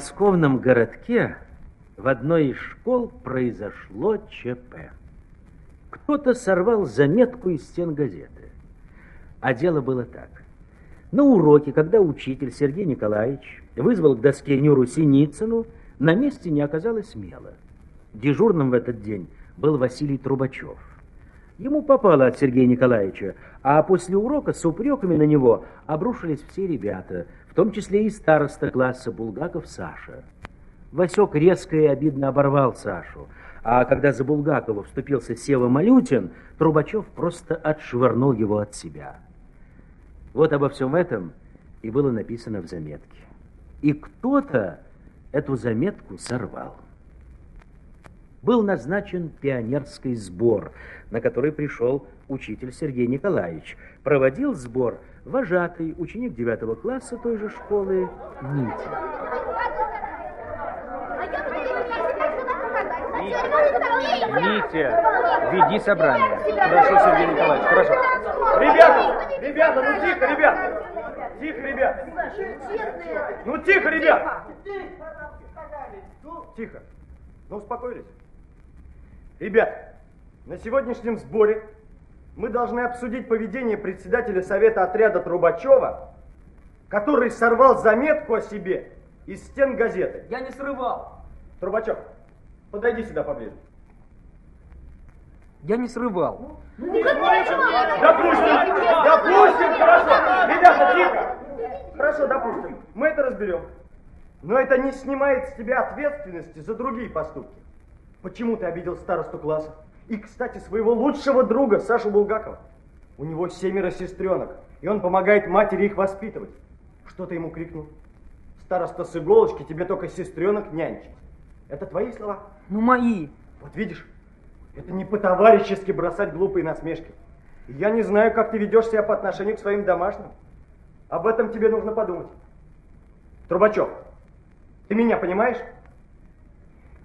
подмосковном городке в одной из школ произошло ЧП. Кто-то сорвал заметку из стен газеты. А дело было так. На уроке, когда учитель Сергей Николаевич вызвал к доске Нюру Синицыну, на месте не оказалось мела. Дежурным в этот день был Василий Трубачев. Ему попало от Сергея Николаевича, а после урока с упреками на него обрушились все ребята, в том числе и староста класса Булгаков Саша. Васек резко и обидно оборвал Сашу, а когда за Булгакова вступился Сева Малютин, Трубачев просто отшвырнул его от себя. Вот обо всем этом и было написано в заметке. И кто-то эту заметку сорвал был назначен пионерский сбор, на который пришел учитель Сергей Николаевич. Проводил сбор вожатый, ученик девятого класса той же школы Митя. Митя, веди собрание. Хорошо, Сергей Николаевич, хорошо. Ребята, ребята, ну тихо, ребята. Тихо, ребят. Ну тихо, ребят. Тихо. Ну успокоились? Ребят, на сегодняшнем сборе мы должны обсудить поведение председателя совета отряда Трубачева, который сорвал заметку о себе из стен газеты. Я не срывал. Трубачев, подойди сюда поближе. Я не срывал. Допустим, допустим, хорошо. Ребята, тихо. Хорошо, допустим. Мы это разберем. Но это не снимает с тебя ответственности за другие поступки. Почему ты обидел старосту класса? И, кстати, своего лучшего друга, Сашу Булгакова. У него семеро сестренок, и он помогает матери их воспитывать. Что ты ему крикнул? Староста с иголочки тебе только сестренок нянчить. Это твои слова? Ну, мои. Вот видишь, это не по-товарищески бросать глупые насмешки. я не знаю, как ты ведешь себя по отношению к своим домашним. Об этом тебе нужно подумать. Трубачев, ты меня понимаешь?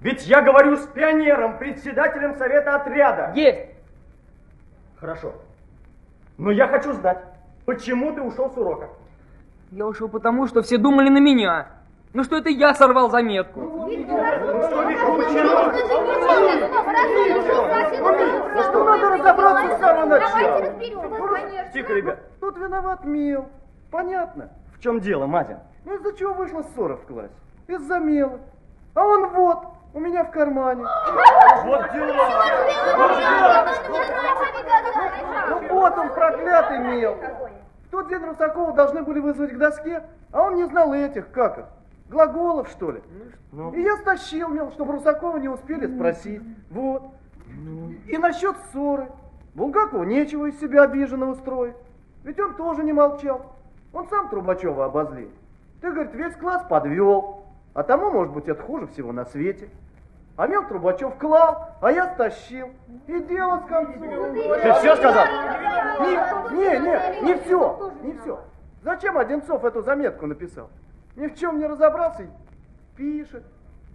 Ведь я говорю с пионером, председателем совета отряда. Есть. Хорошо. Но я хочу знать, почему ты ушел с урока? Я ушел потому, что все думали на меня. Ну что это я сорвал заметку? Ну что, Вика, почему? Ну что, надо разобраться с самого начала. Тихо, ребят. Тут виноват Мил. Понятно. В чем дело, Мазин? Ну из-за чего вышла ссора в классе? Из-за Мела. А он вот, у меня в кармане. Вот дела! Вот дела! Ну вот он, проклятый мел. В тот день Русакова должны были вызвать к доске, а он не знал этих, как их, глаголов, что ли. Ну. И я стащил мел, чтобы Русакова не успели спросить. Вот. И насчет ссоры. Булгакову нечего из себя обиженного строить. Ведь он тоже не молчал. Он сам Трубачева обозлил. Ты, говорит, весь класс подвел. А тому, может быть, это хуже всего на свете. А мел Трубачев клал, а я стащил. И дело с концом. Ты все сказал? Не, не, не, не все, не все. Зачем Одинцов эту заметку написал? Ни в чем не разобрался и пишет.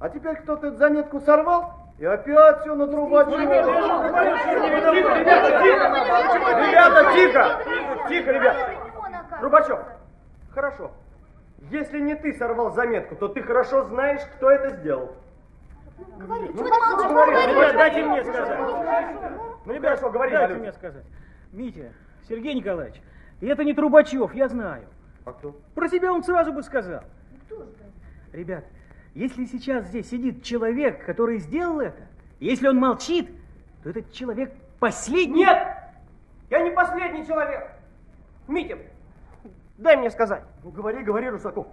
А теперь кто-то эту заметку сорвал, и опять все на Трубачева. Ребята, тихо! Ребята, тихо! Тихо, ребята! Трубачев, хорошо. Если не ты сорвал заметку, то ты хорошо знаешь, кто это сделал. Говори, ну, чего ты молчишь? Ребят, дайте мне сказать. Ну, ребят, что, говори, Дайте мне сказать. Митя, Сергей Николаевич, это не Трубачев, я знаю. А кто? Про себя он сразу бы сказал. Ребят, если сейчас здесь сидит человек, который сделал это, если он молчит, то этот человек последний... Нет! Я не последний человек! Митя, дай мне сказать. Ну, говори, говори, Русаков.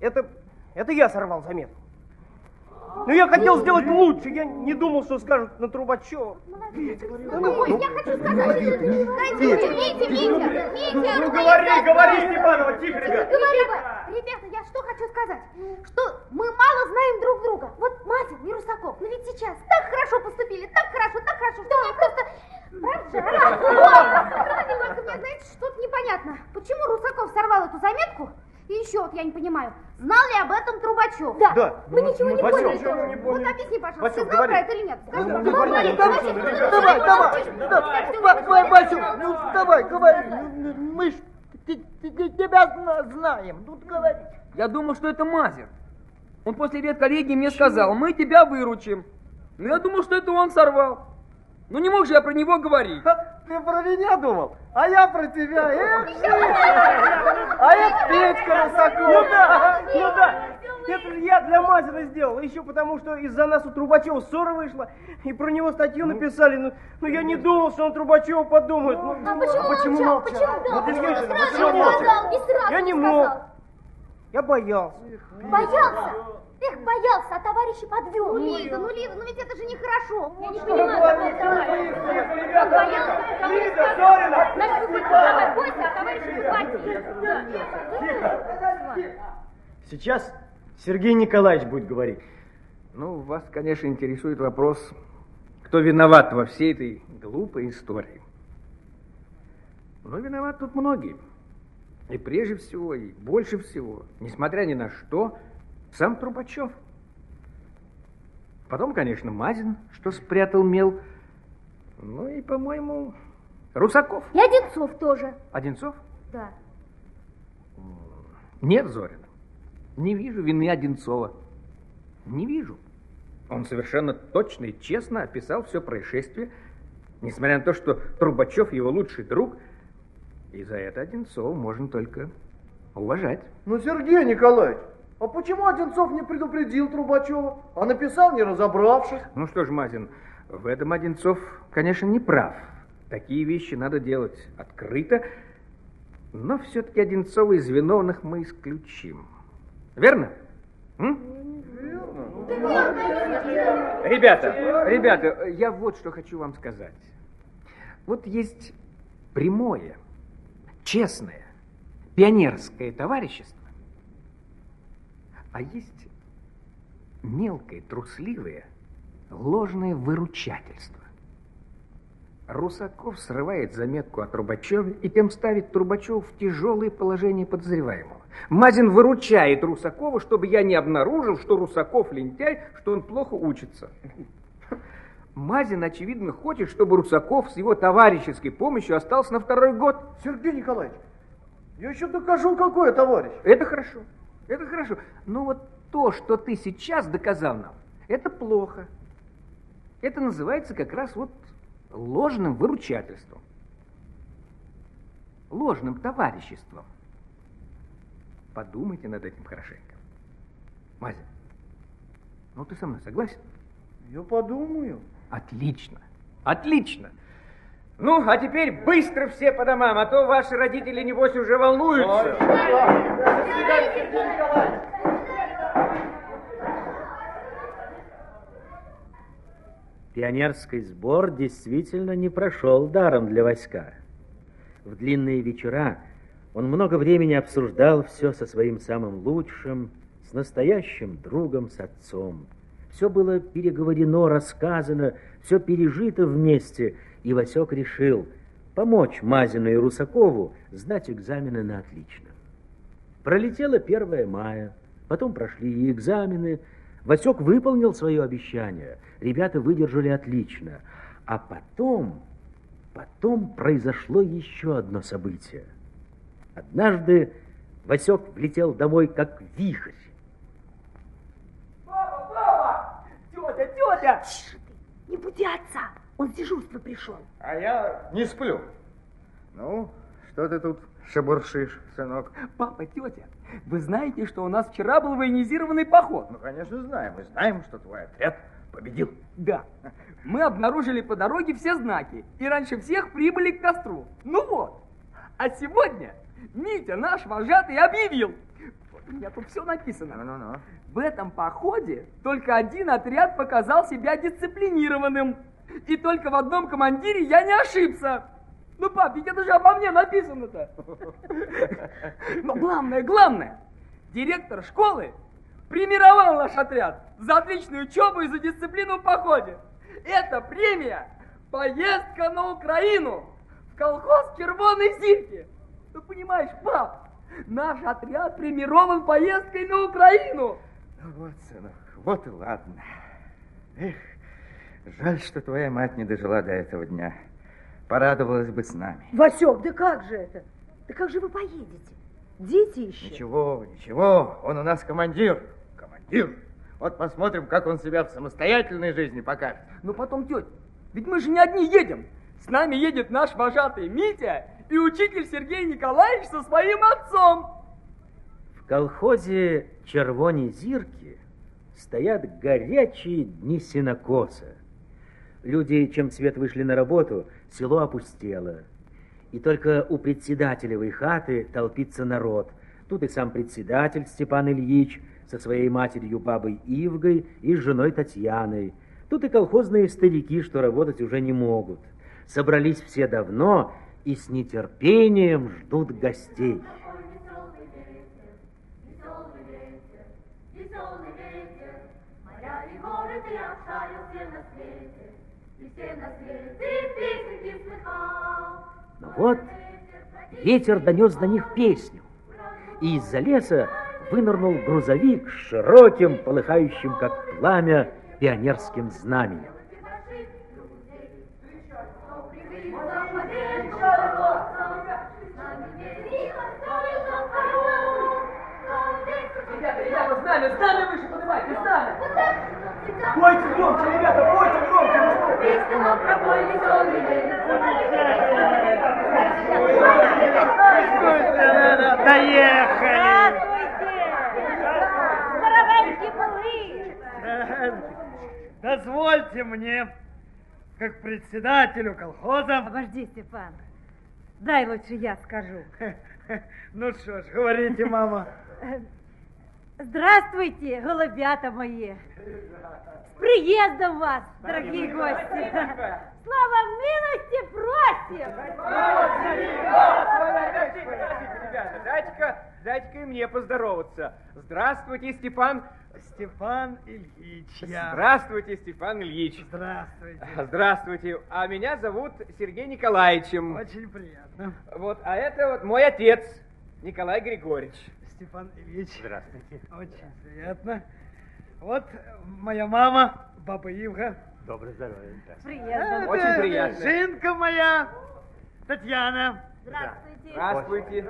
Это, это я сорвал заметку. Ну, я хотел сделать лучше. Я не думал, что скажут на Трубачева. Ну, я хочу сказать. Дайте Митя, Митя, Митя, Митя. Ну, говори, говори, Степанова, тихо, ребят. Говори, ребята, я что хочу сказать? Что мы мало знаем друг друга. Вот Мазин и Русаков, но ведь сейчас так хорошо поступили, так хорошо, так хорошо, что мне просто... Правда? Только мне, знаете, что-то непонятно. Почему Русаков сорвал эту заметку, и еще вот я не понимаю, знал ли об этом Трубачев? Да. да. Мы ну, ничего не Васек, поняли. Ничего не поняли. Вот объясни, пожалуйста, Васек, ты знал говори. про это или нет? Скажи, Ну, ну, говори, говори, говори, давай, Давай, давай, давай, Васю, ну давай, говори. Мы ж тебя знаем, тут говори. Я думал, что это Мазер. Он после редколлегии мне сказал, мы тебя выручим. Ну, я думал, что это он сорвал. Ну, не мог же я про него говорить. Ты про меня думал, а я про тебя. Эх. А это Петька Русаков. Ну да, ну да. Это же я для Мазина сделал. Еще потому, что из-за нас у Трубачева ссора вышла. И про него статью написали. Ну, ну я не думал, что он Трубачева подумает. Ну, А почему, молчал? Почему да? Ну, ты Почему сразу почему не молчал? сказал? И сразу Я не сказал. мог. Я боялся. Боялся? Эх, боялся, а товарища подвел. Ну, Лида, ну, Лида, ну ведь это же нехорошо. Я не понимаю, какой товарищ. Он боялся. Значит, вы давай, бойся, а товарища не хватит. Сейчас Сергей Николаевич будет говорить. Ну, вас, конечно, интересует вопрос, кто виноват во всей этой глупой истории. Но виноват тут многие. И прежде всего, и больше всего, несмотря ни на что, сам Трубачев. Потом, конечно, Мазин, что спрятал мел. Ну и, по-моему, Русаков. И Одинцов тоже. Одинцов? Да. Нет, Зорина. Не вижу вины Одинцова. Не вижу. Он совершенно точно и честно описал все происшествие, несмотря на то, что Трубачев его лучший друг, и за это Одинцова можно только уважать. Ну, Сергей Николаевич, а почему Одинцов не предупредил Трубачева, а написал, не разобравшись? Ну что ж, Мазин, в этом Одинцов, конечно, не прав. Такие вещи надо делать открыто, но все-таки Одинцова из виновных мы исключим. Верно? М? Ребята, ребята, я вот что хочу вам сказать. Вот есть прямое, честное, пионерское товарищество, а есть мелкое, трусливое, ложное выручательство. Русаков срывает заметку о Трубачеве и тем ставит Трубачева в тяжелое положение подозреваемого. Мазин выручает Русакова, чтобы я не обнаружил, что Русаков лентяй, что он плохо учится. Мазин, очевидно, хочет, чтобы Русаков с его товарищеской помощью остался на второй год. Сергей Николаевич, я еще докажу, какой я товарищ. Это хорошо, это хорошо. Но вот то, что ты сейчас доказал нам, это плохо. Это называется как раз вот ложным выручательством. Ложным товариществом. Подумайте над этим хорошенько. Мазин, ну ты со мной согласен? Я подумаю. Отлично, отлично. Ну, а теперь быстро все по домам, а то ваши родители, небось, уже волнуются. Пионерский сбор действительно не прошел даром для войска. В длинные вечера он много времени обсуждал все со своим самым лучшим, с настоящим другом, с отцом. Все было переговорено, рассказано, все пережито вместе, и Васек решил помочь Мазину и Русакову сдать экзамены на отлично. Пролетело 1 мая, потом прошли и экзамены. Васек выполнил свое обещание, ребята выдержали отлично. А потом, потом произошло еще одно событие. Однажды Васек влетел домой как вихрь. Папа, папа! Тетя, тетя! Тише ты, не буди отца. Он с дежурства пришел. А я не сплю. Ну, что ты тут шебуршишь, сынок? Папа, тетя, вы знаете, что у нас вчера был военизированный поход? Ну, конечно, знаем. Мы знаем, что твой отряд победил. Да. Мы обнаружили по дороге все знаки и раньше всех прибыли к костру. Ну вот. А сегодня Митя, наш вожатый, объявил. Вот у меня тут все написано. Ну-ну-ну. В этом походе только один отряд показал себя дисциплинированным. И только в одном командире я не ошибся. Ну, пап, ведь это же обо мне написано-то. Но главное, главное, директор школы премировал наш отряд за отличную учебу и за дисциплину в походе. Это премия «Поездка на Украину» в колхоз «Червоной зимки». Ну, понимаешь, пап, наш отряд премирован поездкой на Украину. Ну вот, сынок, вот и ладно. Эх, жаль, что твоя мать не дожила до этого дня. Порадовалась бы с нами. Васек, да как же это? Да как же вы поедете? Дети еще. Ничего, ничего, он у нас командир. Командир. Ир, вот посмотрим, как он себя в самостоятельной жизни покажет. Ну потом, тетя, ведь мы же не одни едем. С нами едет наш вожатый Митя и учитель Сергей Николаевич со своим отцом. В колхозе «Червони зирки» стоят горячие дни сенокоса. Люди, чем цвет вышли на работу, село опустело. И только у председателевой хаты толпится народ. Тут и сам председатель Степан Ильич со своей матерью бабой Ивгой и с женой Татьяной. Тут и колхозные старики, что работать уже не могут. Собрались все давно и с нетерпением ждут гостей. Веселый ветер, моря и горы ты обшарил все на свете, и все на свете песенки слыхал. Но вот ветер донес до них песню, и из-за леса вынырнул грузовик с широким, полыхающим, как пламя, пионерским знаменем. Ребята, ребята, знамя, знамя выше поднимайте, знамя. Пойте громче, ребята. Пропой веселый ветер. Доехали! Малыш! Дозвольте мне, как председателю колхоза... Подожди, Степан. Дай лучше я скажу. Ну что ж, говорите, мама. Здравствуйте, голубята мои. С приездом вас, дорогие гости. Слава милости просим. Ребята, дайте-ка, дайте-ка и мне поздороваться. Здравствуйте, Степан. Степан Ильич, я. Здравствуйте, Степан Ильич. Здравствуйте. Здравствуйте. А меня зовут Сергей Николаевичем. Очень приятно. Вот, а это вот мой отец, Николай Григорьевич. Степан Ильич. Здравствуйте. Очень приятно. Вот моя мама, баба Ивга. Доброе здоровье. Приездом. Очень Это приятно. Жинка моя, Татьяна. Здравствуйте. Здравствуйте.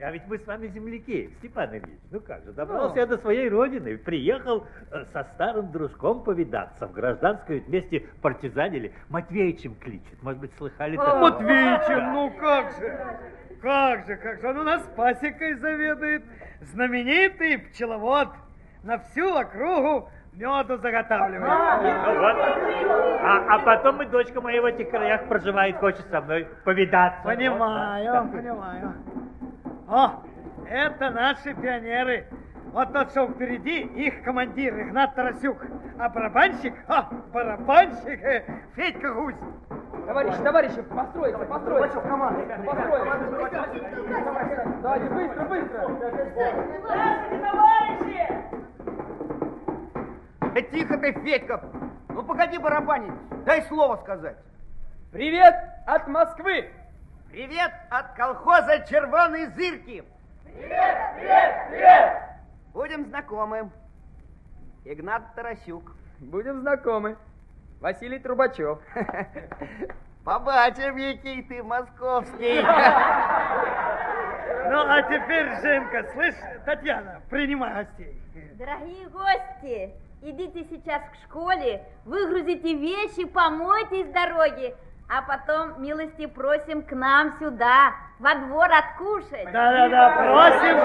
А ведь мы с вами земляки, Степан Ильич. Ну как же, добрался я до своей родины, приехал э, со старым дружком повидаться. В гражданскую вместе партизанили. Матвеичем кличет. Может быть, слыхали такого? Матвеичем, ну как же, как же, как же, он у нас пасекой заведует, знаменитый пчеловод, на всю округу меду заготавливает. Ну вот. А, а потом и дочка моя в этих краях проживает, хочет со мной повидаться. Понимаю, понимаю. О, это наши пионеры. Вот тот, что впереди, их командир Игнат Тарасюк. А барабанщик, о, барабанщик, э, Федька Гусь. Товарищи, товарищи, постройте, постройте. Постройте. Давайте, быстро, быстро. Да тихо ты, Федька! Ну погоди барабанить, дай слово сказать. Привет от Москвы. Привет от колхоза Червоной Зырки. Привет, привет, привет! Будем знакомы. Игнат Тарасюк. Будем знакомы. Василий Трубачев. Побачим, який ты московский. Ну, а теперь, Женка, слышь, Татьяна, принимай гостей. Дорогие гости, идите сейчас к школе, выгрузите вещи, помойтесь с дороги, а потом милости просим к нам сюда, во двор откушать. Да-да-да, просим.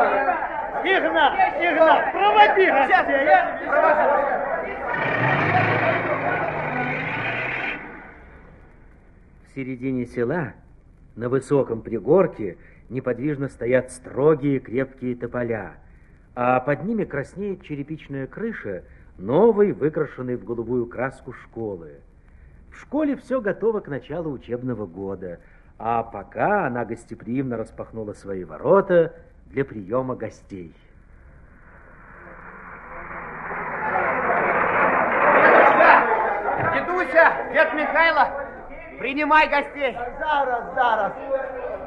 Игнат, Игнат, проводи гостей. В середине села, на высоком пригорке, неподвижно стоят строгие крепкие тополя, а под ними краснеет черепичная крыша новой, выкрашенной в голубую краску школы. В школе все готово к началу учебного года, а пока она гостеприимно распахнула свои ворота для приема гостей. Дедуся, дед Михайло, принимай гостей. Зараз, зараз.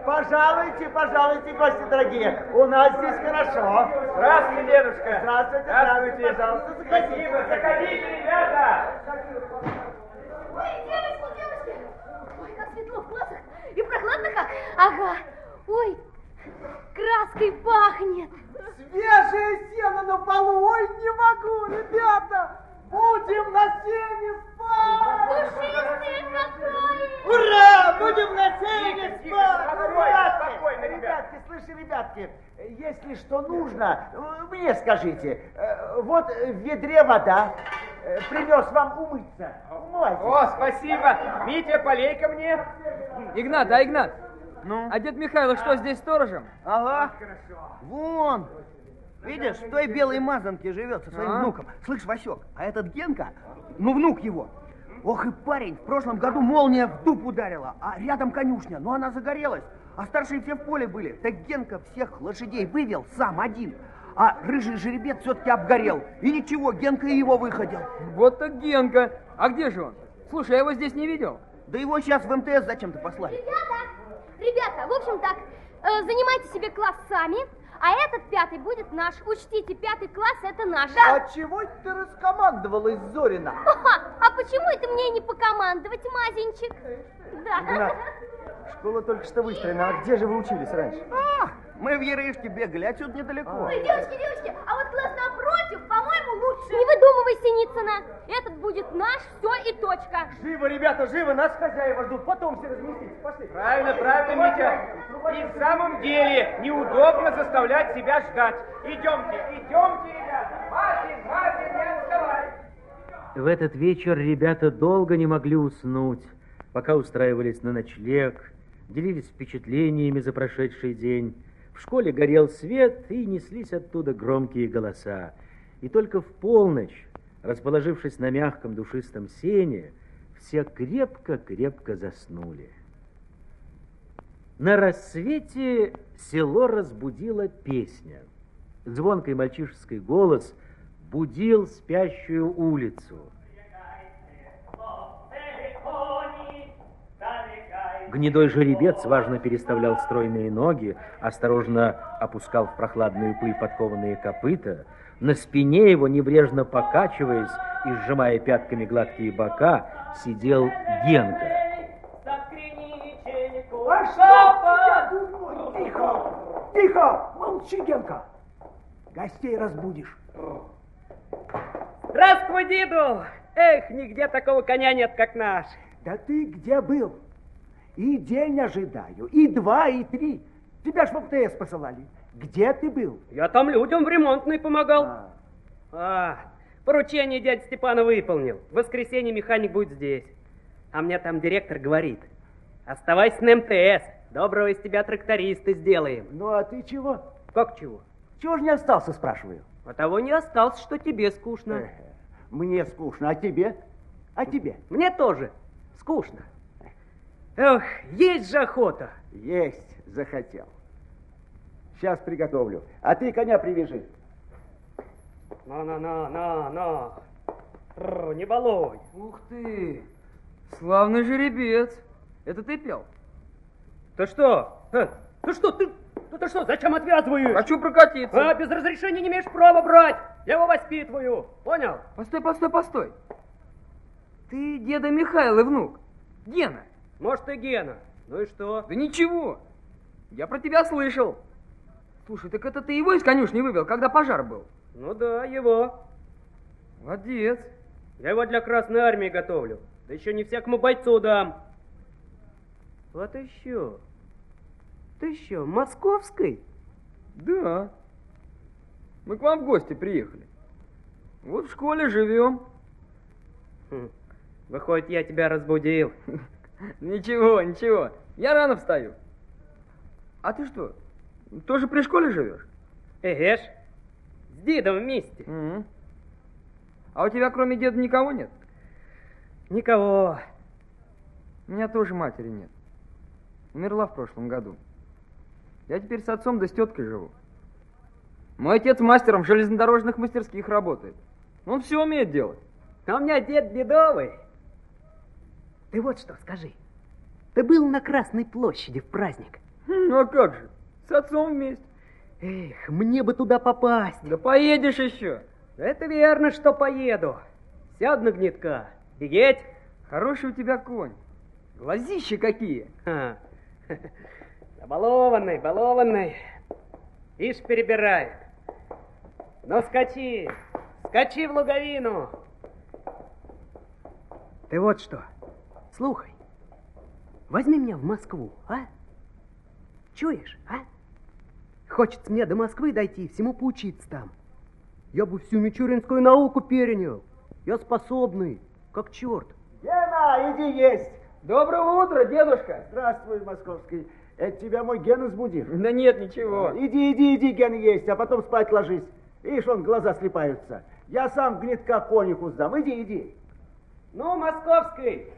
Пожалуйте, пожалуйте, гости дорогие. У нас здесь хорошо. Здравствуйте, дедушка. Здравствуйте, здравствуйте, пожалуйста, заходите. заходите, ребята. Ой, девочки, девочки, ой, как светло в классах и прохладно как. Ага, ой, краской пахнет. Свежее сено на полу. Ой, не могу, ребята. Будем на сене спать. Пушистый какой! Ура! Будем на сене спать. Спокойно, спокойно, ребятки, слышите, ребятки, если что нужно, э, мне скажите. Э, Вот в ведре вода, принес вам умыться. Умывайтесь. О, спасибо. Митя, полей ко мне. Игнат, а Игнат? Ну? А дед Михайло что, здесь сторожем? Ага. Вон. Видишь, в той белой мазанке живет со своим А? внуком. Слышь, Васек, а этот Генка, ну, внук его, ох и парень, в прошлом году молния в дуб ударила, а рядом конюшня, но она загорелась, а старшие все в поле были. Так Генка всех лошадей вывел сам один, а рыжий жеребец все-таки обгорел. И ничего, Генка и его выходил. Вот так Генка. А где же он? Слушай, я его здесь не видел. Да его сейчас в МТС зачем-то послали. Ребята, ребята, в общем так, э, занимайте себе класс сами, а этот пятый будет наш. Учтите, пятый класс это наш. А чего ты раскомандовалась, Зорина? А почему это мне не покомандовать, Мазенчик? Да. Игнат, школа только что выстроена, а где же вы учились раньше? А, мы в Ярышке бегали, отсюда недалеко. Ой, девочки, девочки, а вот класс напротив, по-моему, лучше. Не выдумывай, Синицына. Этот будет наш, все и точка. Живо, ребята, живо, нас хозяева ждут, потом все разместитесь, пошли. Правильно, правильно, Митя. И в самом деле неудобно заставлять себя ждать. Идемте, идемте, ребята. Мазин, Мазин, не отставай. В этот вечер ребята долго не могли уснуть, пока устраивались на ночлег, делились впечатлениями за прошедший день. В школе горел свет, и неслись оттуда громкие голоса. И только в полночь, расположившись на мягком душистом сене, все крепко-крепко заснули. На рассвете село разбудила песня. Звонкий мальчишеский голос будил спящую улицу. Гнедой жеребец важно переставлял стройные ноги, осторожно опускал в прохладную пыль подкованные копыта. На спине его, небрежно покачиваясь и сжимая пятками гладкие бока, сидел Генка. Тихо! Тихо! Молчи, Генка! Гостей разбудишь. Здравствуй, деду! Эх, нигде такого коня нет, как наш. Да ты где был? И день ожидаю, и два, и три. Тебя ж в МТС посылали. Где ты был? Я там людям в ремонтной помогал. А, поручение дядя Степана выполнил. В воскресенье механик будет здесь. А мне там директор говорит, оставайся на МТС, доброго из тебя тракториста сделаем. Ну, а ты чего? Как чего? Чего же не остался, спрашиваю? А того не остался, что тебе скучно. Эх, Мне скучно, а тебе? А тебе? Мне тоже скучно. Эх, есть же охота. Есть захотел. Сейчас приготовлю. А ты коня привяжи. На-на-на-на-на. Не балуй. Ух ты, славный жеребец. Это ты пел? Ты что? Э, Ты что, ты, ты, ты что, зачем отвязываешь? Хочу прокатиться. А, без разрешения не имеешь права брать. Я его воспитываю. Понял? Постой, постой, постой. Ты деда Михаила внук. Гена. Может, и Гена. Ну и что? Да ничего. Я про тебя слышал. Слушай, так это ты его из конюшни вывел, когда пожар был? Ну да, его. Молодец. Я его для Красной Армии готовлю. Да еще не всякому бойцу дам. Вот еще. Ты еще московской? Да. Мы к вам в гости приехали. Вот в школе живем. Хм. Выходит, я тебя разбудил. Ничего, ничего. Я рано встаю. А ты что, тоже при школе живешь? Эгэш. С дедом вместе. А у тебя кроме деда никого нет? Никого. У меня тоже матери нет. Умерла в прошлом году. Я теперь с отцом да с теткой живу. Мой отец мастером железнодорожных мастерских работает. Он все умеет делать. А у меня дед бедовый. Ты вот что скажи. Ты был на Красной площади в праздник. Ну а как же? С отцом вместе. Эх, мне бы туда попасть. Да поедешь еще. Это верно, что поеду. Сяду на гнетка. Бегеть. Хороший у тебя конь. Глазища какие. Да балованный, балованный. Ишь перебирает. Ну, скачи, скачи в луговину. Ты вот что, слухай, возьми меня в Москву, а? Чуешь, а? Хочется мне до Москвы дойти, всему поучиться там. Я бы всю мичуринскую науку перенял. Я способный, как черт. Гена, иди есть. Доброе утро, дедушка. Здравствуй, московский. Это тебя мой Ген разбудил? Да нет, ничего. Иди, иди, иди, Ген, есть, а потом спать ложись. Видишь, он глаза слепаются. Я сам гнетка конюху сдам. Иди, иди. Ну, московский,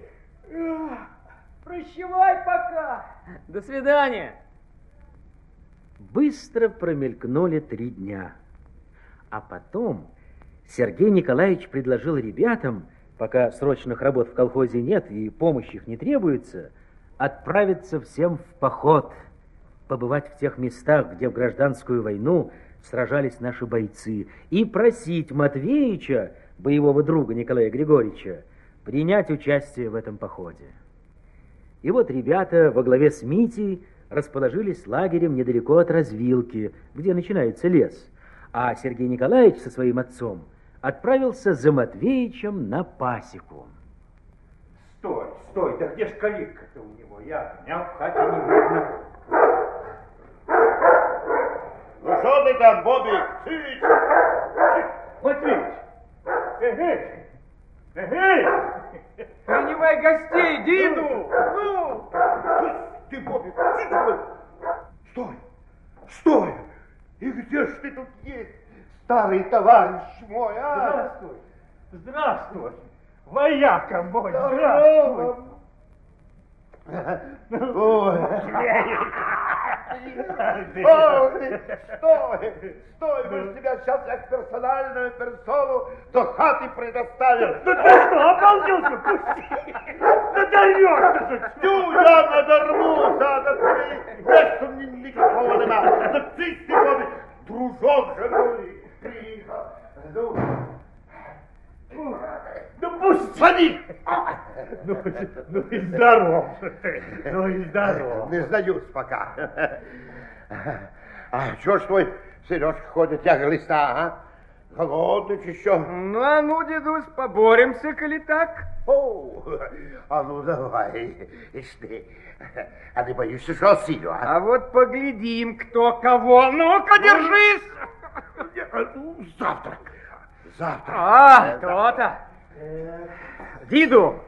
прощевай пока. До свидания. Быстро промелькнули три дня. А потом Сергей Николаевич предложил ребятам, пока срочных работ в колхозе нет и помощи их не требуется, отправиться всем в поход, побывать в тех местах, где в гражданскую войну сражались наши бойцы, и просить Матвеича, боевого друга Николая Григорьевича, принять участие в этом походе. И вот ребята во главе с Митей расположились лагерем недалеко от развилки, где начинается лес, а Сергей Николаевич со своим отцом отправился за Матвеичем на пасеку. Стой, стой, да где ж калитка-то у него? Я огня в хате не видно. Ну что ты там, Бобик? Матвеич! Эгей! Эгей! Принимай гостей, Диду! Ну! Ты, Бобик, ты говорю. Стой! Стой! И где ж ты тут есть, старый товарищ мой, а? Здравствуй! Здравствуй! Вояка мой, здравствуй! Ой. Ой, стой, стой, мы ж тебя сейчас как персональную персону до хаты предоставим. Да ты что, обалделся? Пусти! Ты Тю, я надорвуся, да ты, места мне никакого нема. Да ты, Степан, дружок же мой, приехал. Ну, Да пусти! Ходи! Ну, ну и здоров ну и здоров. Не сдаюсь пока. А что ж твой Сережка ходит, тяга листа, а? Голодный еще. Ну, а ну, дедусь, поборемся, коли так. О, а ну давай, ишь ты. А ты боишься, что осилю, а? А вот поглядим, кто кого. Ну-ка, держись! Завтра. Завтра. А, то-то. Диду,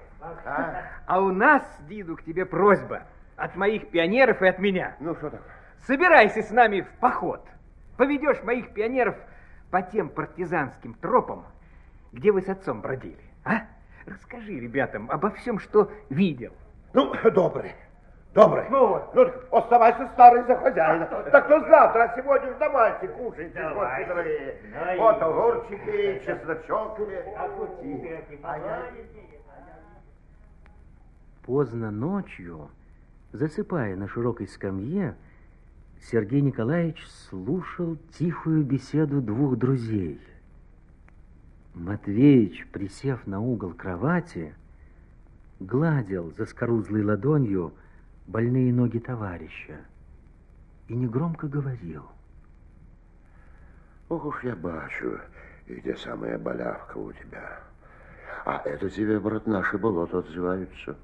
а у нас, Диду, к тебе просьба. От моих пионеров и от меня. Ну, что такое? Собирайся с нами в поход. Поведешь моих пионеров по тем партизанским тропам, где вы с отцом бродили. А? Расскажи ребятам обо всем, что видел. Ну, добрый. Добрый. Ну, вот. ну оставайся старый за хозяина. Так то завтра, а сегодня ж давайте, кушайте, Давай. Давай. Вот огурчики, чесночок. Поздно ночью, засыпая на широкой скамье, Сергей Николаевич слушал тихую беседу двух друзей. Матвеич, присев на угол кровати, гладил заскорузлой ладонью больные ноги товарища и негромко говорил. Ох уж я бачу, и где самая болявка у тебя. А это тебе, брат, наши болота отзываются.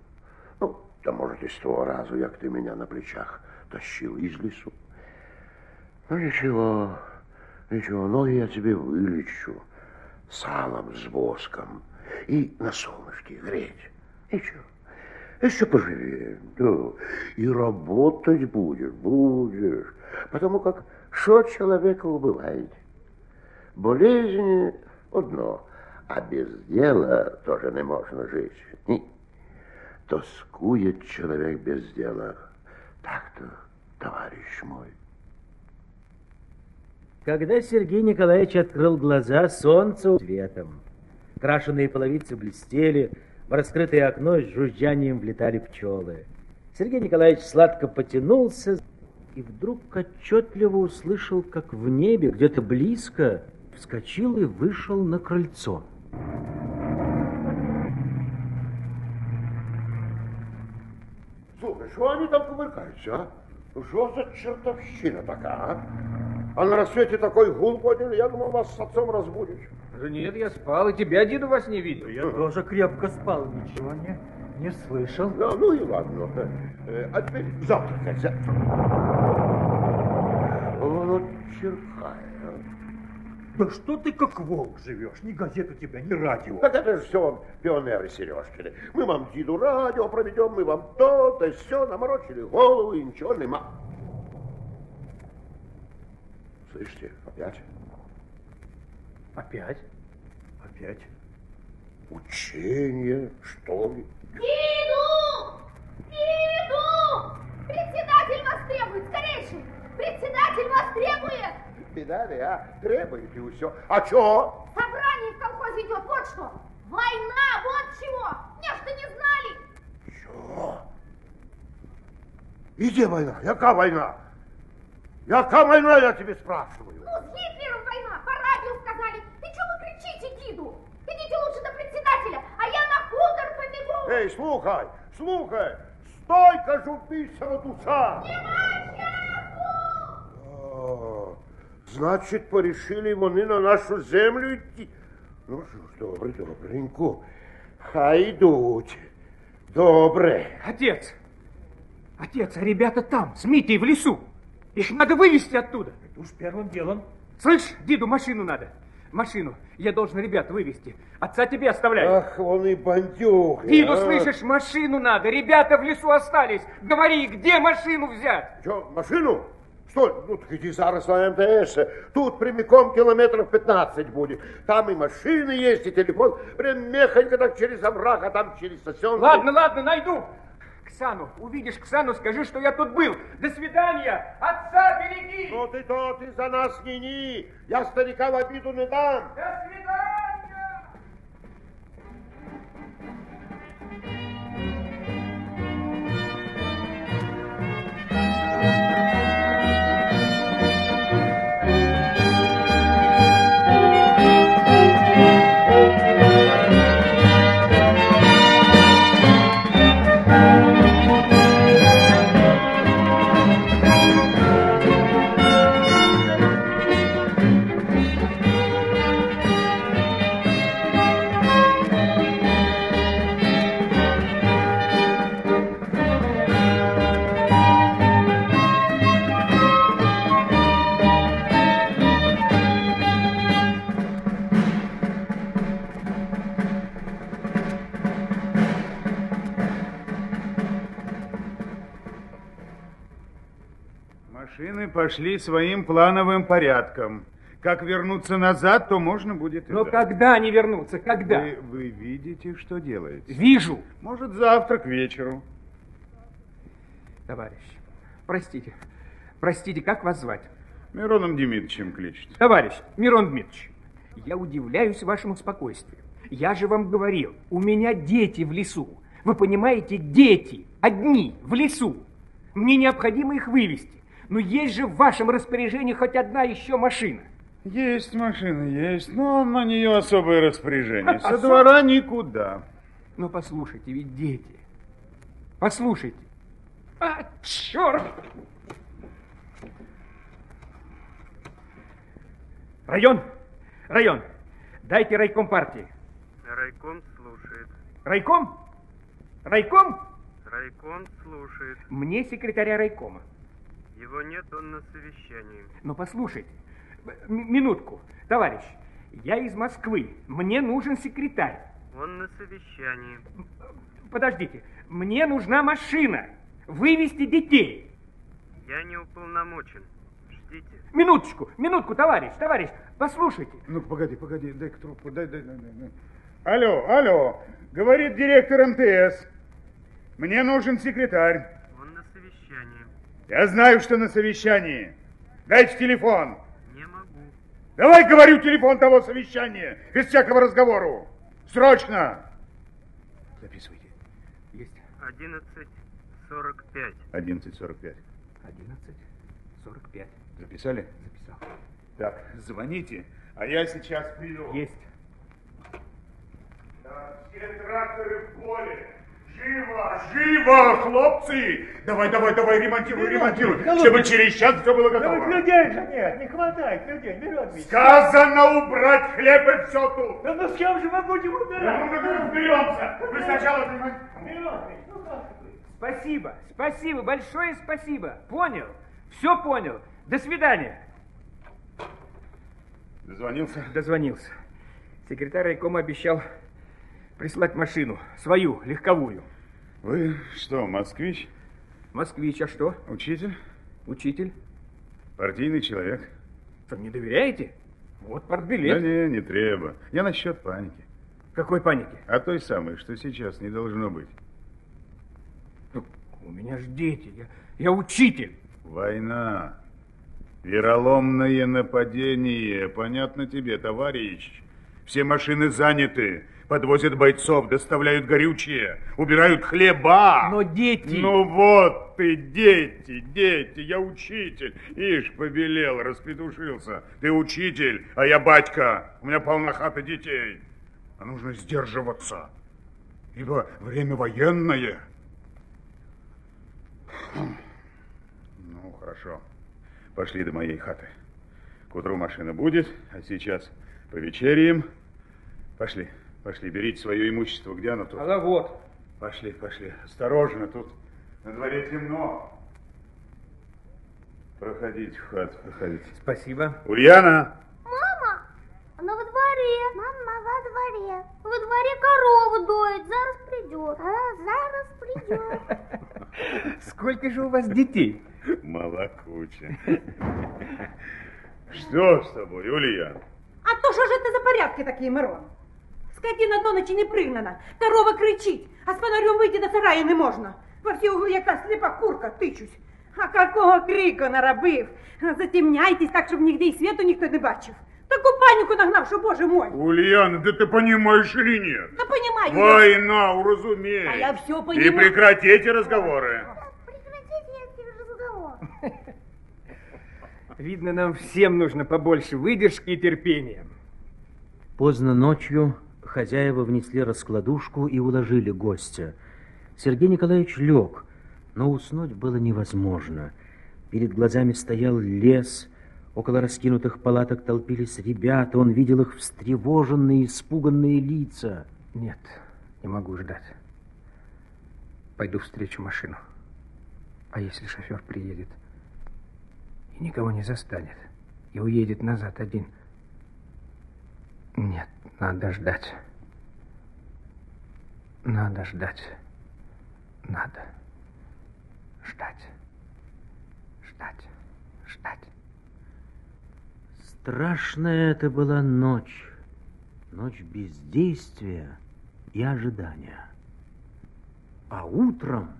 Ну, да может, и с того разу, як ты меня на плечах тащил из лесу. Ну, ничего, ничего, ноги я тебе вылечу салом с воском и на солнышке греть. Ничего. Еще поживее, да. И работать будешь, будешь. Потому как что человека убывает? Болезни одно, а без дела тоже не можно жить. Ні. Тоскует человек без дела. Так-то, товарищ мой. Когда Сергей Николаевич открыл глаза, солнце светом. Крашеные половицы блестели, в раскрытое окно с жужжанием влетали пчелы. Сергей Николаевич сладко потянулся и вдруг отчетливо услышал, как в небе, где-то близко, вскочил и вышел на крыльцо. Слушай, что они там кувыркаются, а? Что за чертовщина такая, а? А на рассвете такой гул подняли, я думал, вас с отцом разбудить. Да нет, я спал, и тебя, деда, вас не видел. Я тоже крепко спал, ничего не, не слышал. Да, ну и ладно. Э, А теперь завтракать. за- Вот черкая. Да что ты как волк живешь? Ни газет у тебя, ни радио. Так это же все вам пионеры Сережкины. Мы вам деду радио проведем, мы вам то, да все, наморочили голову и ничего нема. Слышите, опять? Опять? Опять? Учение, что ли? Диду! Диду! Председатель вас требует, скорейший! Председатель вас требует! Беда ли, а? Требуете и все. А чё? Собрание в колхозе идет, вот что! Война, вот чего! Не что не знали! Чё? И где война? Яка война? Яка война, я тебе спрашиваю? Ну, с Гитлером война! По радио сказали! И что вы кричите, Диду? Идите лучше до председателя, а я на хутор побегу! Ей, слухай, слухай! Стой, кажу, писано туца! А, Значить, порішили вони на нашу землю йти. Ну що ж, добре, добренько. Хай йдуть. Добре. Отец! Отец, а ребята там, с Митей в лесу. Их надо вывести оттуда. Уж первым делом. Слышь, Диду, машину надо. Машину. Я должен ребят вывести. Отца тебе оставляю. Ах, вон и бандюги. Диду, а. слышишь, машину надо. Ребята в лесу остались. Говори, где машину взять? Що, машину? Стой, ну так иди зараз на МТС. Тут прямиком километров 15 будет. Там и машины есть, и телефон. Прям мехонько так через овраг, а там через сосен. Ладно, ладно, найду. Ксану, увидишь Ксану, скажи, что я тут был. До свидания. Отца береги. Ну ты то, ты за нас не ни. Я старика в обиду не дам. До свидания. Машины пошли своим плановым порядком. Как вернуться назад, то можно будет Но так. когда они вернутся? Когда? Вы, вы видите, что делаете? Вижу. Может, завтра к вечеру. Товарищ, простите. Простите, как вас звать? Мироном Демидовичем кличете. Товарищ, Мирон Дмитриевич, я удивляюсь вашему спокойствию. Я же вам говорил, у меня дети в лесу. Вы понимаете, дети, одни, в лесу. Мне необходимо их вывести. Но есть же в вашем распоряжении хоть одна еще машина. Есть машина, есть, но на нее особое распоряжение. Со двора никуда. Ну, послушайте, ведь дети. Послушайте. А, черт! Район, район, дайте райком партии. Райком слушает. Райком? Райком? Райком слушает. Мне секретаря райкома. Его нет, он на совещании. Но послушайте, минутку, товарищ, я из Москвы, мне нужен секретарь. Он на совещании. Подождите, мне нужна машина, вывести детей. Я не уполномочен. Ждите. Минуточку, минутку, товарищ, товарищ, послушайте. Ну, погоди, погоди, дай-ка трубку, дай, дай, дай, дай. дай. Алло, алло, говорит директор МТС. Мне нужен секретарь. Я знаю, что на совещании. Дайте телефон. Не могу. Давай, говорю, телефон того совещания, без всякого разговору. Срочно. Записывайте. Есть 11.45. 11.45. 11.45. Записали? Записал. Так, звоните, а я сейчас приду. Есть. Так, все тракторы в поле. Живо, живо, хлопцы! Давай, давай, давай, ремонтируй, ремонтируй, чтобы через час все было готово. Да людей же нет, не хватает людей, Мирон Дмитриевич. Сказано убрать хлеб и все тут. Да ну с чем же мы будем убирать? Ну, мы разберемся. Вы сначала. Мирон Дмитриевич, ну как вы? Спасибо, спасибо, большое спасибо. Понял, все понял. До свидания. Дозвонился? Дозвонился. Секретарь райкома обещал прислать машину, свою, легковую. Вы что, москвич? Москвич, а что? Учитель? Учитель. Партийный человек. Что, не доверяете? Вот Да портбилет. не, не треба. Я насчет паники. Какой паники? А той самой, что сейчас не должно быть. Ну, у меня же дети, я, я учитель. Война. Вероломное нападение. Понятно тебе, товарищ. Все машины заняты. Подвозят бойцов, доставляют горючее, убирают хлеба. Но дети... Ну вот ты, дети, дети, я учитель. Ишь, побелел, распетушился. Ты учитель, а я батька. У меня полна хата детей. А нужно сдерживаться, ибо время военное. Ну, хорошо. Пошли до моей хаты. К утру машина будет, а сейчас повечеряем. Пошли, пошли, берите свое имущество. Где оно тут? А вот. Пошли, пошли. Осторожно, тут на дворе темно. Проходите в хату, проходите. Спасибо. Ульяна! Мама, она во дворе. Мама во дворе. Во дворе корову доит. Зараз придет. А, зараз придет. Сколько же у вас детей? Молокуча. Что с тобой, Ульяна? А то що ж це за порядки такі, Мирон? Скотина до ночі не пригнана, корова кричить, а з фонарем вийти до сараю не можна. Во всі угли яка сліпа курка тичусь. А какого крику наробив? Затемняйтесь так, щоб нігде й світу ніхто не бачив. Таку паніку нагнав, що, боже мой. Ульяна, да ты понимаешь или нет? Да понимаю. Война, уразумей. А я все И понимаю. прекрати эти разговоры. Прекратите эти разговоры. Видно, нам всем нужно побольше выдержки и терпения. Поздно ночью хозяева внесли раскладушку и уложили гостя. Сергей Николаевич лег, но уснуть было невозможно. Перед глазами стоял лес, около раскинутых палаток толпились ребята, он видел их встревоженные, испуганные лица. Нет, не могу ждать. Пойду встречу машину. А если шофер приедет и никого не застанет, и уедет назад один? Нет, надо ждать. Надо ждать. Надо ждать. Ждать. Ждать. Страшная это была ночь. Ночь бездействия и ожидания. А утром...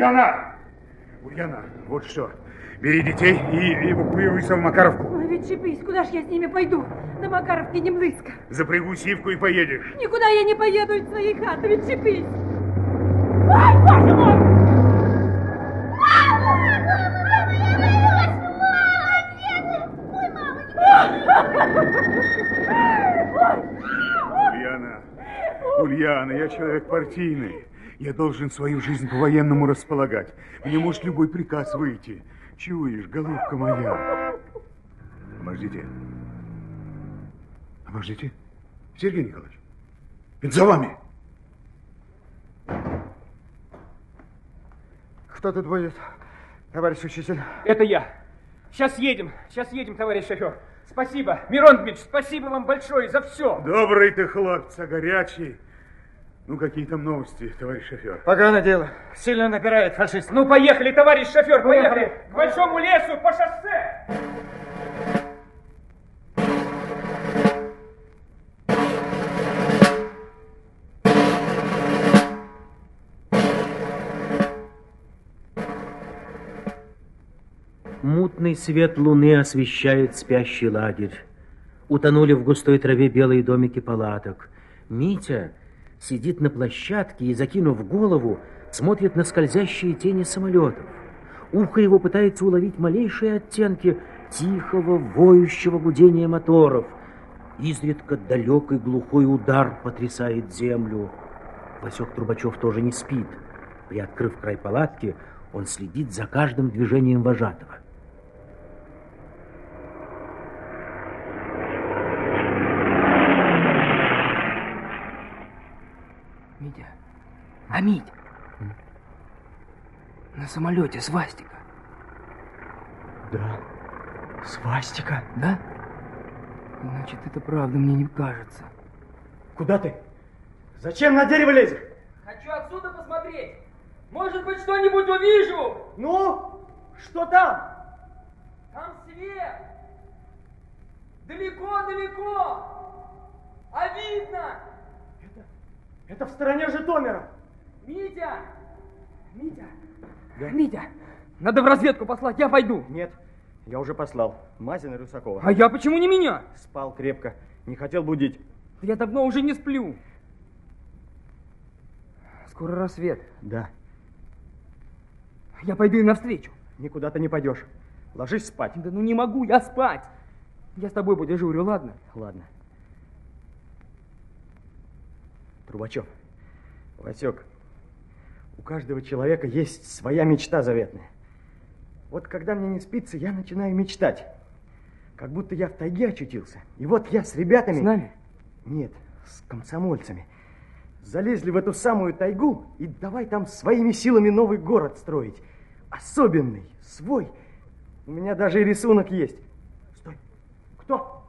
Ульяна! Ульяна, вот что. Бери детей и эвакуируйся в Макаровку. Ой, ведь шипись, куда ж я с ними пойду? До Макаровки не близко. Запрягу сивку и поедешь. Никуда я не поеду из своей хаты, ведь шипись. Ой, боже мой! Ульяна, Ульяна, я человек партийный. Я должен свою жизнь по-военному располагать. Мне может любой приказ выйти. Чуешь, голубка моя? Обождите. Обождите. Сергей Николаевич, это за вами. Кто тут будет, товарищ учитель? Это я. Сейчас едем, сейчас едем, товарищ шофер. Спасибо. Мирон Дмитриевич, спасибо вам большое за все. Добрый ты хлопец, а горячий. Ну, какие там новости, товарищ шофер? Погано дело. Сильно напирает фашист. Ну, поехали, товарищ шофер, поехали. К большому лесу по шоссе. Мутный свет луны освещает спящий лагерь. Утонули в густой траве белые домики палаток. Митя сидит на площадке и, закинув голову, смотрит на скользящие тени самолетов. Ухо его пытается уловить малейшие оттенки тихого, воющего гудения моторов. Изредка далекий глухой удар потрясает землю. Васек Трубачев тоже не спит. Приоткрыв край палатки, он следит за каждым движением вожатого. Митя, а Мить, на самолете свастика. Да, свастика. Да? Значит, это правда мне не кажется. Куда ты? Зачем на дерево лезешь? Хочу отсюда посмотреть. Может быть, что-нибудь увижу. Ну, что там? Там свет. Далеко-далеко. А видно. Это в стороне Житомира. Митя! Митя! Да. Митя, надо в разведку послать, я пойду. Нет, я уже послал. Мазина Русакова. А я почему не меня? Спал крепко, не хотел будить. Я давно уже не сплю. Скоро рассвет. Да. Я пойду им навстречу. Никуда ты не пойдешь. Ложись спать. Да ну не могу я спать. Я с тобой подежурю, ладно? Ладно. Трубачев, Васек, у каждого человека есть своя мечта заветная. Вот когда мне не спится, я начинаю мечтать. Как будто я в тайге очутился. И вот я с ребятами... С нами? Нет, с комсомольцами. Залезли в эту самую тайгу и давай там своими силами новый город строить. Особенный, свой. У меня даже и рисунок есть. Стой. Кто?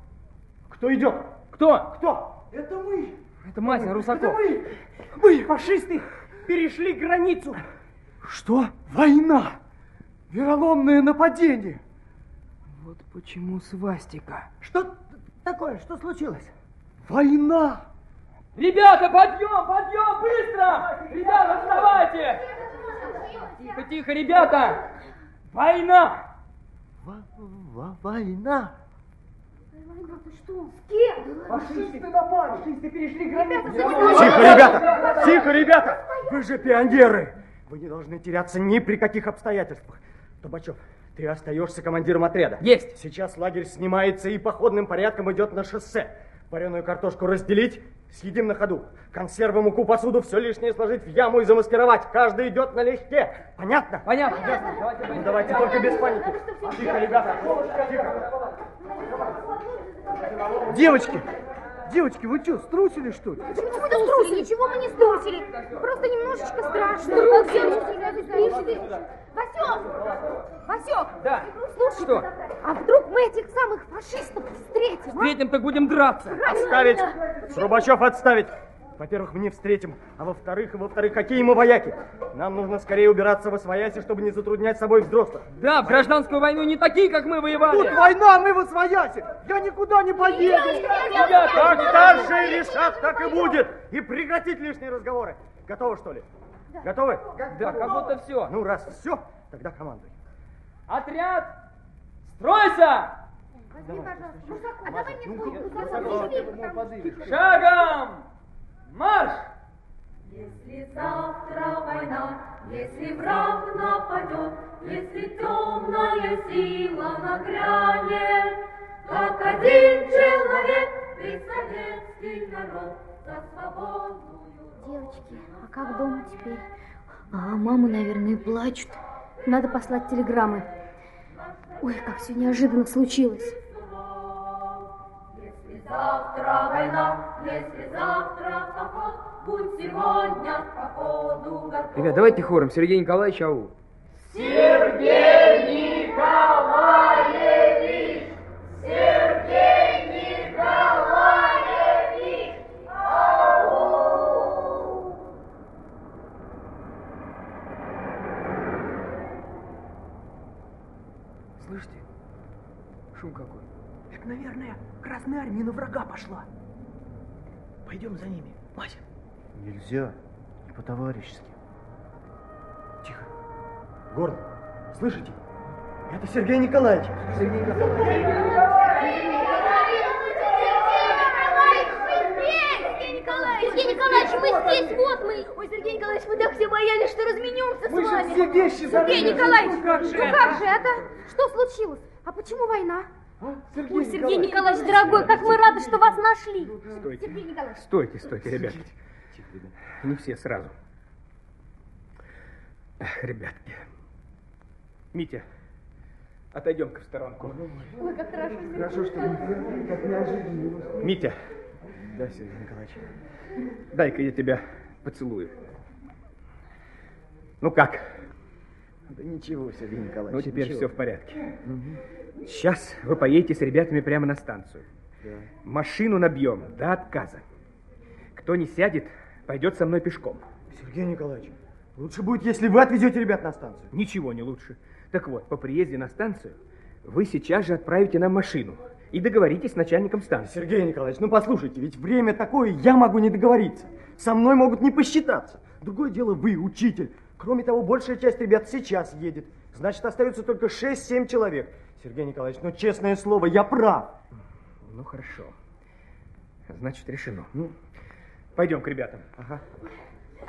Кто идет? Кто? Кто? Это мы. Это Мазин Русаков. Это мы. Мы, фашисты, перешли границу. Что? Война. Вероломное нападение. Вот почему свастика. Что такое? Что случилось? Война. Ребята, подъем, подъем, быстро! Ребята, вставайте! Тихо, тихо, ребята! Война! Война. Что? С кем? Фашисты напали. Фашисты перешли границу. Ребята, Тихо, ребята! Тихо, ребята! Вы же пионеры! Вы не должны теряться ни при каких обстоятельствах. Трубачев, ты остаешься командиром отряда. Есть. Сейчас лагерь снимается и походным порядком идет на шоссе. Вареную картошку разделить, съедим на ходу. Консервы, муку, посуду, все лишнее сложить в яму и замаскировать. Каждый идет налегке. Понятно? Понятно. Давайте, ну, давайте только без паники. Тихо, ребята. Тихо. Девочки, девочки, вы что, струсили, что ли? Почему мы струсили? Ничего мы не струсили. Просто немножечко страшно. Струсили. Васек! Васек! Да. Слушай, Что? а вдруг мы этих самых фашистов встретим, а? Встретим, так будем драться. Отставить! Трубачев отставить! Во-первых, мы не встретим, а во-вторых, и во-вторых, какие мы вояки. Нам нужно скорее убираться во свояси, чтобы не затруднять собой взрослых. Да, в гражданскую войну не такие, как мы воевали. Тут война, мы во свояси. Я никуда не поеду. Как старшие решат, так и будет. И прекратить лишние разговоры. Готовы, что ли? Готовы? Да, как будто все. Ну, раз все, тогда командуй. Отряд, стройся! Возьми, пожалуйста. А давай мне сколько Русаков, Шагом! Марш! Если завтра война, если враг нападет, если темная сила нагрянет, как один человек весь советский народ за свободную Девочки, а как дома теперь? А мама, наверное, плачет. Надо послать телеграммы. Ой, как все неожиданно случилось. Завтра война, если завтра поход, будь сегодня к походу готов. Ребят, давайте хором. Сергей Николаевич, ау. Сергей Николаевич! Сергей Николаевич! Ау! Слышите? Шум какой. Это, наверное, Красная Армия на врага пошла. Пойдем за ними, Мася. Нельзя. Не по-товарищески. Тихо. Горн, слышите? Это Сергей Николаевич. Сергей Сергей Николаевич! Сергей Николаевич, мы здесь, вот мы! Ой, Сергей Николаевич, мы так все боялись, что разменемся с Мы же вами. все вещи Сергей. Николаевич, Ну как же ну как же это? Что случилось? А почему война? Сергей Ой, Сергей Николаевич, дорогой, как мы рады, что вас нашли. Стойте. Сергей Николаевич. Стойте, стойте, ребятки. Не все сразу. Эх, ребятки. Митя, отойдем-ка в сторонку. Ой, как хорошо. Хорошо, что вы как неожиданно. Митя, Да, Сергей Николаевич. дай-ка я тебя поцелую. Ну как? Да ничего, Сергей Николаевич. Ну, теперь ничего. все в порядке. Сейчас вы поедете с ребятами прямо на станцию. Да. Машину набьем до отказа. Кто не сядет, пойдет со мной пешком. Сергей Николаевич, лучше будет, если вы отвезете ребят на станцию. Ничего не лучше. Так вот, по приезде на станцию вы сейчас же отправите нам машину и договоритесь с начальником станции. Сергей Николаевич, ну послушайте, ведь время такое, я могу не договориться. Со мной могут не посчитаться. Другое дело вы, учитель. Кроме того, большая часть ребят сейчас едет. Значит, остается только 6-7 человек. Сергей Николаевич, ну честное слово, я прав. Ну, хорошо. Значит, решено. Пойдем к ребятам. Ага.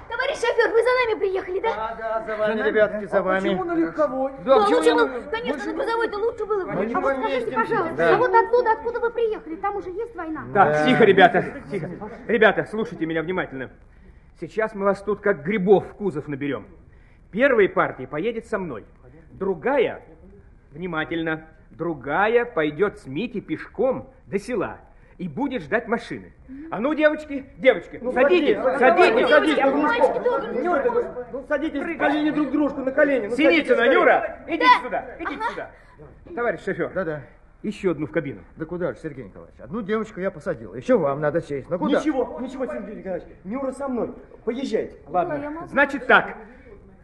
Товарищ шофер, вы за нами приехали, да? Да, за вами, ребятки, за А вами. почему на легковой? Да, почему лучше, не ну, на- конечно, на грузовой-то лучше было бы. А вот скажите, пожалуйста, Да. а вот оттуда, откуда вы приехали, там уже есть война? Так, тихо, ребята, тихо. Ребята, слушайте меня внимательно. Сейчас мы вас тут как грибов в кузов наберем. Первая партия поедет со мной. Другая, внимательно, другая пойдет с Мити пешком до села и будет ждать машины. А ну, девочки, девочки, садитесь, садитесь, садитесь. садитесь, Девочки, ну, что? тоже, Ну, ну, садитесь колени друг к дружку на колени. Ну, Синицына, садитесь. Нюра, идите сюда, идите сюда. Товарищ шофер, Да-да. еще одну в кабину. Да куда же, Сергей Николаевич? Одну девочку я посадил. Еще вам надо сесть. Ну куда? Ничего, ничего, Сергей Николаевич. Нюра со мной. Поезжайте. Ладно, значит так.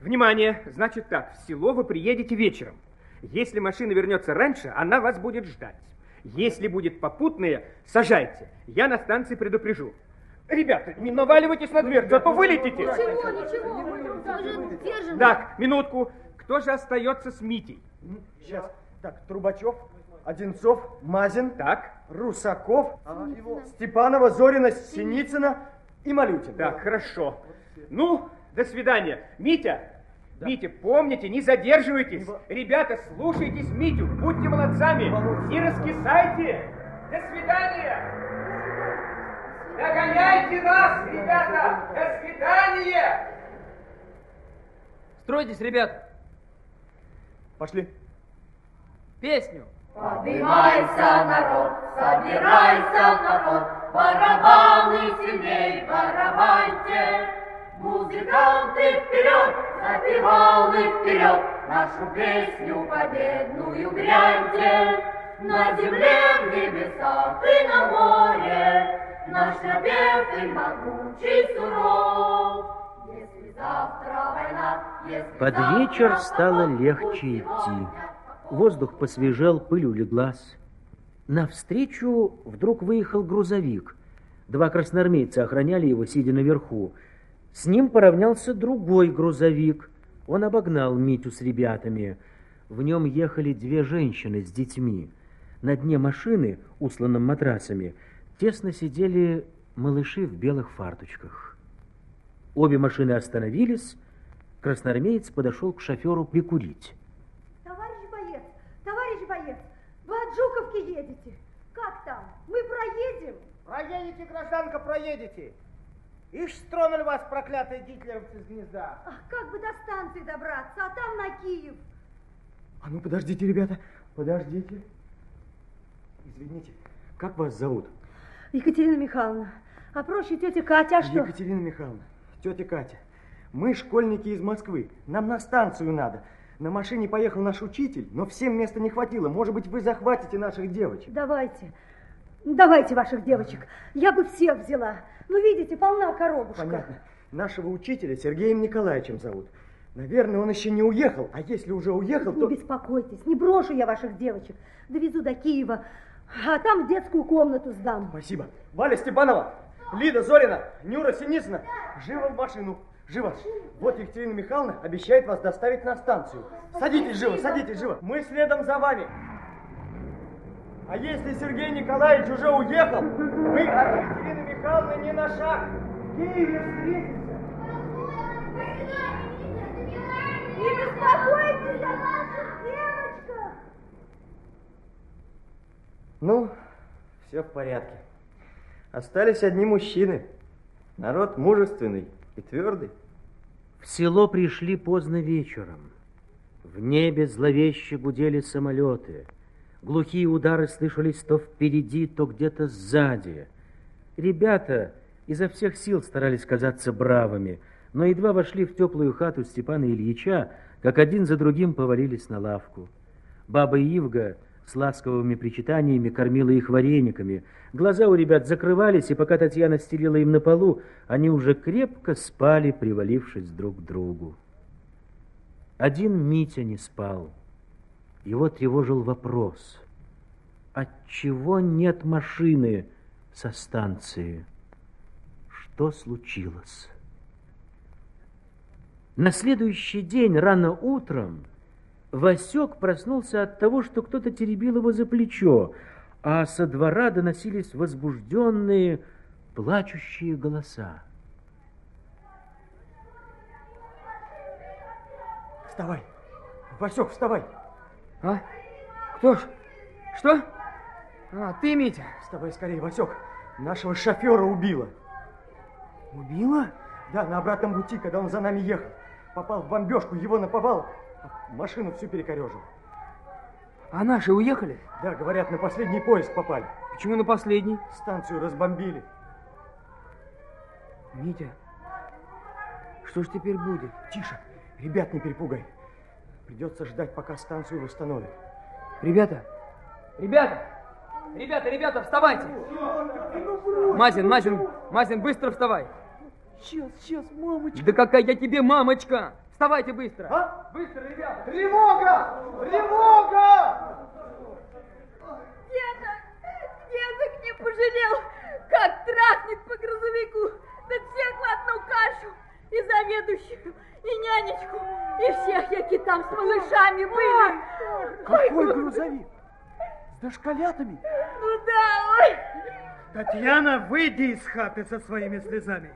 Внимание, значит так. В село вы приедете вечером. Если машина вернется раньше, она вас будет ждать. Если будет попутная, сажайте. Я на станции предупрежу. Ребята, не наваливайтесь на дверь, а то вылетите. Ничего, ничего, мы. Так, минутку. Кто же остается с Митей? Сейчас. Так, Трубачев, Одинцов, Мазин, Так, Русаков, Степанова, Зорина, Синицына и Малютин. так, хорошо. Ну, до свидания. Митя, Митя, помните, не задерживайтесь. Ребята, слушайтесь Митю, будьте молодцами, не раскисайте. До свидания. Догоняйте нас, ребята. До свидания. Стройтесь, ребят, Пошли. песню. Поднимайся, народ, собирайся, народ, барабаны сильней барабаньте. Музыканты вперед, запевалы вперед, нашу песню победную гряньте. На земле, в небесах и на море, наш напев и могучий суров. Если завтра война, если Под завтра вечер стало легче идти. Воздух посвежел, пыль улеглась. Навстречу вдруг выехал грузовик. Два красноармейца охраняли его, сидя наверху. С ним поравнялся другой грузовик. Он обогнал Митю с ребятами. В нем ехали две женщины с детьми. На дне машины, усланном матрасами, тесно сидели малыши в белых фарточках. Обе машины остановились. Красноармеец подошел к шоферу прикурить. Товарищ боец, товарищ боец, вы от Жуковки едете. Как там? Мы проедем? Проедете, гражданка, проедете. Ишь, стронули вас, проклятые гитлеровцы, с гнезда. Ах, как бы до станции добраться, а там на Киев. А ну, подождите, ребята, подождите. Извините, как вас зовут? Екатерина Михайловна, а проще тетя Катя, а что? Екатерина Михайловна, тетя Катя, мы школьники из Москвы, нам на станцию надо. На машине поехал наш учитель, но всем места не хватило. Может быть, вы захватите наших девочек? Давайте, давайте ваших девочек. Я бы всех взяла. Ну, видите, полна коробушка. Понятно. Нашего учителя Сергеем Николаевичем зовут. Наверное, он еще не уехал, а если уже уехал, Не то... беспокойтесь, не брошу я ваших девочек. Довезу до Киева, а там в детскую комнату сдам. Спасибо. Валя Степанова, Лида Зорина, Нюра Синицына, живо в машину. Живо. Вот Екатерина Михайловна обещает вас доставить на станцию. Садитесь живо, садитесь живо. Мы следом за вами. А если Сергей Николаевич уже уехал, мы от Екатерины Михайловны не на шаг. В Киеве встретимся. Не беспокойтесь о наших девочках. Ну, все в порядке. Остались одни мужчины. Народ мужественный и твердый. В село пришли поздно вечером. В небе зловеще гудели самолеты. Глухие удары слышались то впереди, то где-то сзади. Ребята изо всех сил старались казаться бравыми, но едва вошли в теплую хату Степана Ильича, как один за другим повалились на лавку. Баба Ивга с ласковыми причитаниями кормила их варениками. Глаза у ребят закрывались, и пока Татьяна стелила им на полу, они уже крепко спали, привалившись друг к другу. Один Митя не спал. Его тревожил вопрос. Отчего нет машины со станции? Что случилось? На следующий день рано утром Васек проснулся от того, что кто-то теребил его за плечо, а со двора доносились возбужденные, плачущие голоса. Вставай. Васек, вставай. А? Кто ж? Что? А, ты, Митя. Вставай скорее, Васек. Нашего шофера убило. Убило? Да, на обратном пути, когда он за нами ехал. Попал в бомбежку, его наповал, а машину всю перекорежил. А наши уехали? Да, говорят, на последний поезд попали. Почему на последний? Станцию разбомбили. Митя, что ж теперь будет? Тише, ребят не перепугай. Придется ждать, пока станцию восстановят. Ребята, ребята, ребята, ребята, вставайте. Мазин, Мазин, Мазин, быстро вставай. Сейчас, сейчас, мамочка. Да какая я тебе мамочка? Вставайте быстро. А? Быстро, ребята. Тревога! Тревога! Деток, деток не пожалел, как трахнет по грузовику, да всех в одну заведующую, и нянечку, и всех, яки там с малышами были. Какой грузовик? С дошколятами? Ну да, ой. Татьяна, выйди из хаты со своими слезами.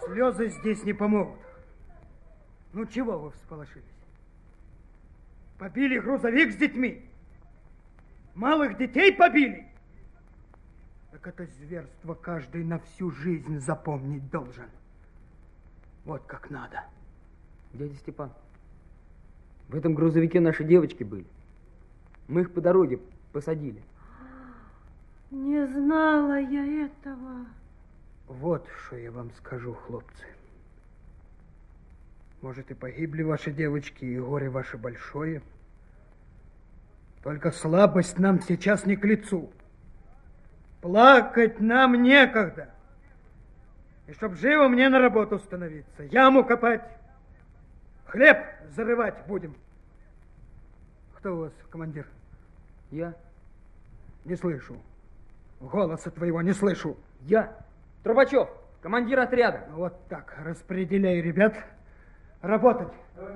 Слезы здесь не помогут. Ну чего вы всполошились? Побили грузовик с детьми? Малых детей побили? Так это зверство каждый на всю жизнь запомнить должен. Вот как надо. Дядя Степан, в этом грузовике наши девочки были. Мы их по дороге посадили. Не знала я этого. Вот что я вам скажу, хлопцы. Может, и погибли ваши девочки, и горе ваше большое. Только слабость нам сейчас не к лицу. Плакать нам некогда. И чтоб живо мне на работу становиться, яму копать, хлеб зарывать будем. Кто у вас командир? Я. Не слышу. Голоса твоего не слышу. Я. Трубачев, командир отряда. Вот так, распределяй ребят работать. Давай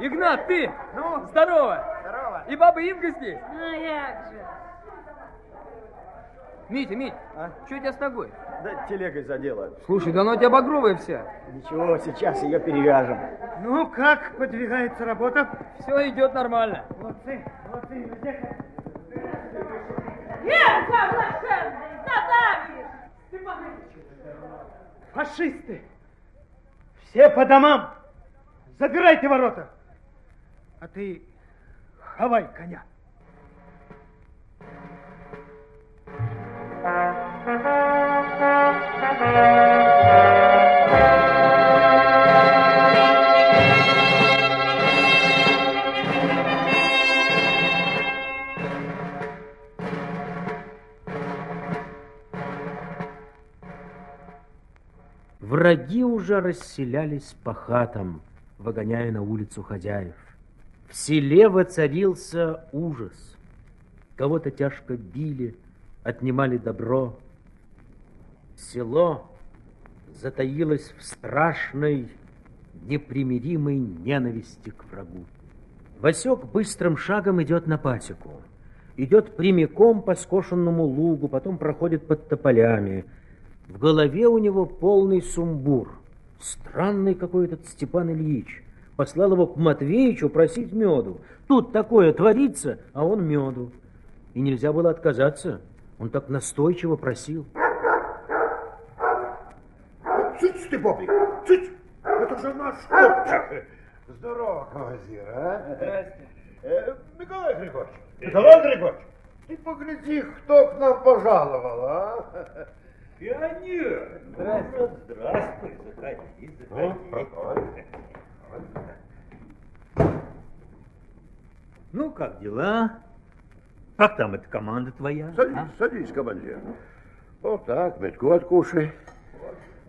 Игнат, ты! Ну? Здорово! Здорово! И баба Инга здесь? А як же? Митя, Мить, А? что у тебя с ногой? Да телегой задела. Слушай, да она у тебя багровая вся. Ничего, сейчас ее перевяжем. Ну, как подвигается работа? Все идет нормально. Молодцы, молодцы, Надежда. Верка блаженный, задавишь! Фашисты! Все по домам! Забирайте ворота! А ты хавай коня. Враги уже расселялись по хатам, выгоняя на улицу хозяев. В селе воцарился ужас. Кого-то тяжко били, отнимали добро. Село затаилось в страшной, непримиримой ненависти к врагу. Васек быстрым шагом идет на пасеку. идет прямиком по скошенному лугу, потом проходит под тополями. В голове у него полный сумбур. Странный какой этот Степан Ильич. Послал его к Матвеичу просить меду. Тут такое творится, а он меду. И нельзя было отказаться. Он так настойчиво просил. Цыц ты, Бобик, цыц! Это же наш хлопчик. Здорово, командир, а? Здрасте. Э, Николай Григорьевич, Николай Григорьевич, ты погляди, кто к нам пожаловал, а? Пионер! Здравствуй. Здравствуй, заходи, заходи. Ну, как дела? Как там эта команда твоя? Садись, а? садись, командир. Вот так, метку откушай.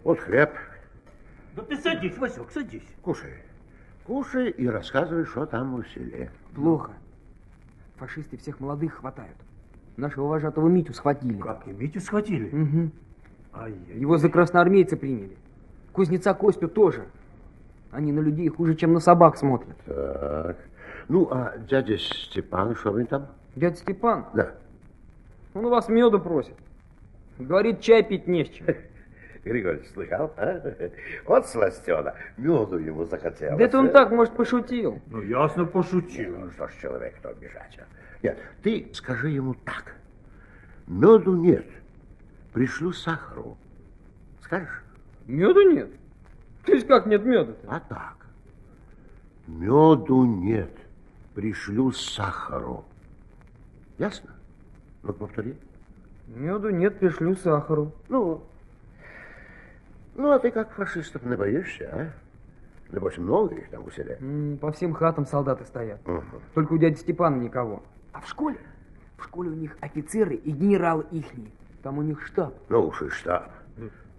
Вот хлеб. Да ты садись, Васек, садись. Кушай. Кушай и рассказывай, что там в селе. Плохо. Фашисты всех молодых хватают. Нашего вожатого Митю схватили. Как, и Митю схватили? Угу. Ай-яй. Его за красноармейца приняли. Кузнеца Костю тоже. Они на людей хуже, чем на собак смотрят. Так. Ну, а дядя Степан, что вы там? Дядя Степан? Да. Он у вас меду просит. Говорит, чай пить не с чем. Григорьевич, слыхал? А? Вот сластена. Меду ему захотелось. Да это он а? так, может, пошутил. Ну, ясно, пошутил. Ну, что ж, человек, кто обижать? а? Нет, ты скажи ему так. Меду нет. Пришлю сахару. Скажешь? Меду нет? То есть как нет меда А так. Меду нет. Пришлю сахару. Ясно? Ну, повтори. Меду нет, пришлю сахару. Ну, ну, а ты как фашистов не боишься, а? Небось, много их там у селе? М, По всем хатам солдаты стоят. Угу. Только у дяди Степана никого. А в школе? В школе у них офицеры и генералы ихние. Там у них штаб. Ну уж и штаб.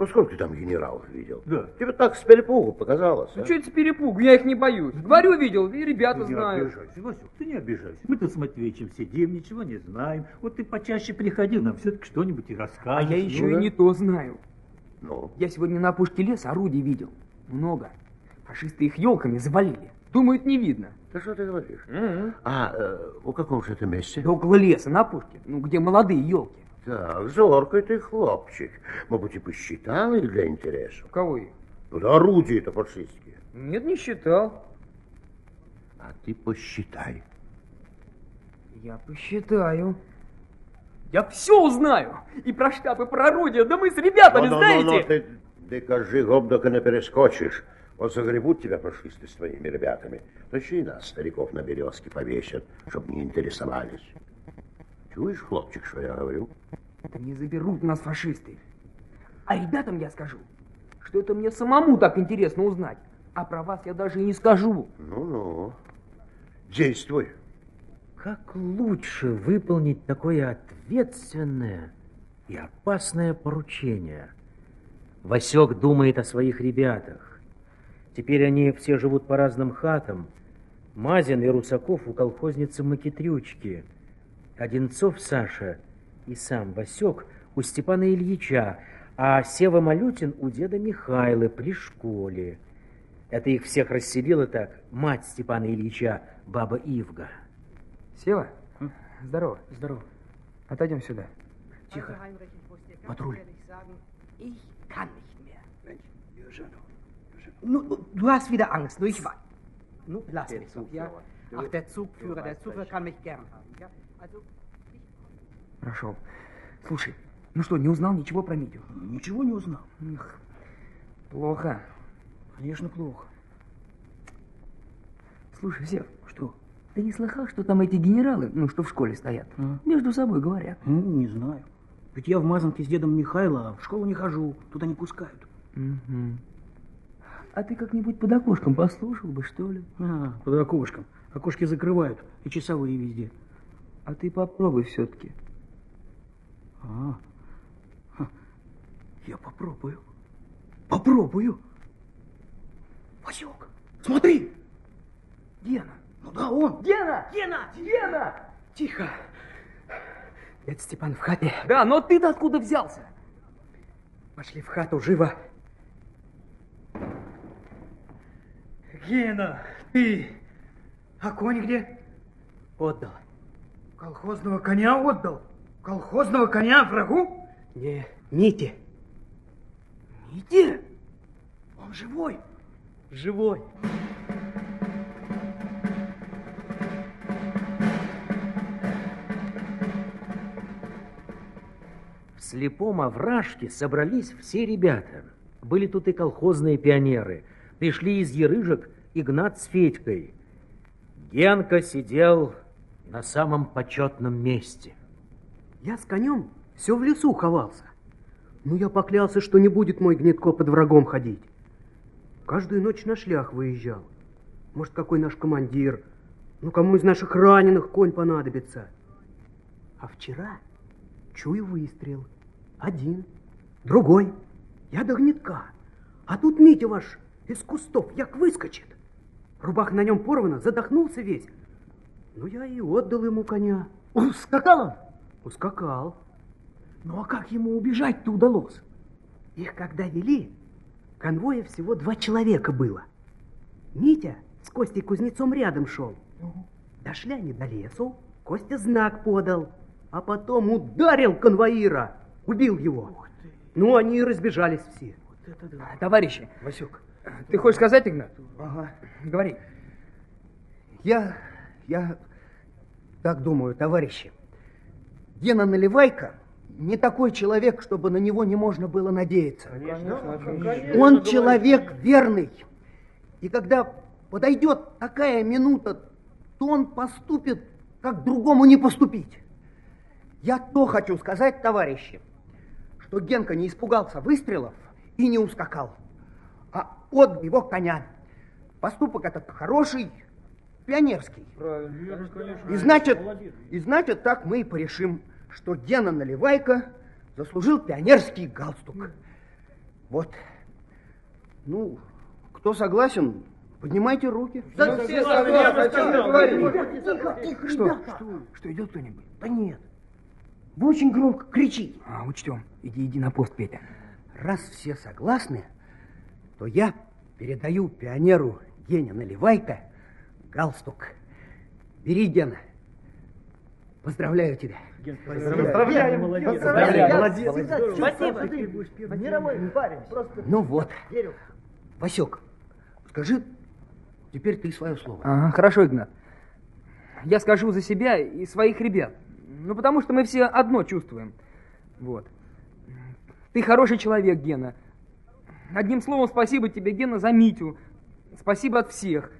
Ну, сколько ты там генералов видел? Да. Тебе так с перепугу показалось, Ну а? что это с перепугу? Я их не боюсь. Говорю, видел, и ребята Ты не знают. обижайся, Васек, ты не обижайся. Мы тут с Матвеичем сидим, ничего не знаем. Вот ты почаще приходи, нам все-таки что-нибудь и А расскажешь. я еще Ну, и да. не то знаю. Ну? Я сегодня на опушке леса орудий видел. Много. Фашисты их елками завалили. Думают, не видно. Да что ты говоришь? Мгм. А э, у каком же это месте? Да около леса, на опушке. Ну, где молодые елки. Так, зоркий ты хлопчик. Мабуть, и посчитал их для интересу. Кого их? Ну, да орудия-то фашистские. Нет, не считал. А ты посчитай. Я посчитаю. Я все узнаю. И про штаб, и про орудие. Да мы с ребятами, Ну, ну, знаете? ну, ну, ты, ты кажи, гобдока не перескочишь. Вот загребут тебя фашисты с твоими ребятами. То еще и нас, стариков, на березке повесят, чтобы не интересовались. Чуешь, хлопчик, что я говорю? Да не заберут нас фашисты. А ребятам я скажу, что это мне самому так интересно узнать. А про вас я даже и не скажу. Ну-ну. Действуй. Как лучше выполнить такое ответственное и опасное поручение? Васек думает о своих ребятах. Теперь они все живут по разным хатам. Мазин и Русаков у колхозницы Макитрючки. Одинцов Саша и сам Васек у Степана Ильича, а Сева Малютин у деда Михайлы при школе. Это их всех расселила так мать Степана Ильича, баба Ивга. Сева, здорово. Здорово. Отойдем сюда. Тихо. Патруль. Ich kann nicht mehr. Nu, du hast wieder Angst, nicht wahr? Nu, lass mich ja? Ach, der Zugführer, der Zugführer kann mich gern haben, ja? Прошел. Слушай, ну что, не узнал ничего про Митю? Ничего не узнал. Эх, плохо. Конечно, плохо. Слушай, Сев, что? Ты не слыхал, что там эти генералы, ну, что в школе стоят, между собой говорят? Ну, не знаю. Ведь я в Мазанке с дедом Михайло, а в школу не хожу, туда не пускают. Мгм. А ты как-нибудь под окошком послушал бы, что ли? А, под окошком. Окошки закрывают, и часовые везде. А ты попробуй все-таки. А, ха, я попробую. Попробую. Васек, смотри! Гена! Ну да, он! Гена! Гена! Гена! Тихо. Дядя Степан в хате. Да, но ты-то откуда взялся? Пошли в хату, живо. Гена, ты... А конь где? Отдал. Колхозного коня отдал? Колхозного коня врагу? Не, Мите. Мите? Он живой? Живой. В слепом овражке собрались все ребята. Были тут и колхозные пионеры. Пришли из Ерыжек Игнат с Федькой. Генка сидел на самом почетном месте. Я с конем все в лесу ховался. Ну, я поклялся, что не будет мой гнетко под врагом ходить. Каждую ночь на шлях выезжал. Может, какой наш командир, ну, кому из наших раненых конь понадобится. А вчера чую выстрел. Один, другой. Я до гнетка. А тут Митя ваш из кустов як выскочит. Рубах на нем порвана, задохнулся весь. Ну, я и отдал ему коня. Ускакал он? Ускакал. Ну, а как ему убежать-то удалось? Их когда вели, конвоя всего два человека было. Митя с Костей Кузнецом рядом шел. Дошли они до лесу, Костя знак подал, а потом ударил конвоира, убил его. Ну, они и разбежались все. Товарищи, Васюк, ты хочешь сказать, Игнат? Ага. Говори. Я, я так думаю, товарищи. Гена Наливайко не такой человек, чтобы на него не можно было надеяться. Он человек верный. И когда подойдет такая минута, то он поступит, как другому не поступить. Я то хочу сказать, товарищи, что Генка не испугался выстрелов и не ускакал, а отдал его коня. Поступок этот хороший, пионерский. И значит, и значит, так мы и порешим, что Гена Наливайко заслужил пионерский галстук. Вот. Ну, кто согласен, поднимайте руки. Да все согласны, что говорите. Тихо, тихо, Что? ребята. Что, идет кто-нибудь? Да нет. Вы очень громко кричите. А, учтем. Иди, иди на пост, Петя. Раз все согласны, то я передаю пионеру Гене Наливайко галстук. Бери, Гена. Поздравляю тебя. Поздравляем. Молодец. Поздравляем. Молодец. Молодец. Спасибо. Ты будешь мировой парень. Просто Ну вот. верю. Васек, скажи теперь ты свое слово. Ага, хорошо, Игнат. Я скажу за себя и своих ребят. Ну, потому что мы все одно чувствуем. Вот. Ты хороший человек, Гена. Одним словом, спасибо тебе, Гена, за Митю. Спасибо от всех.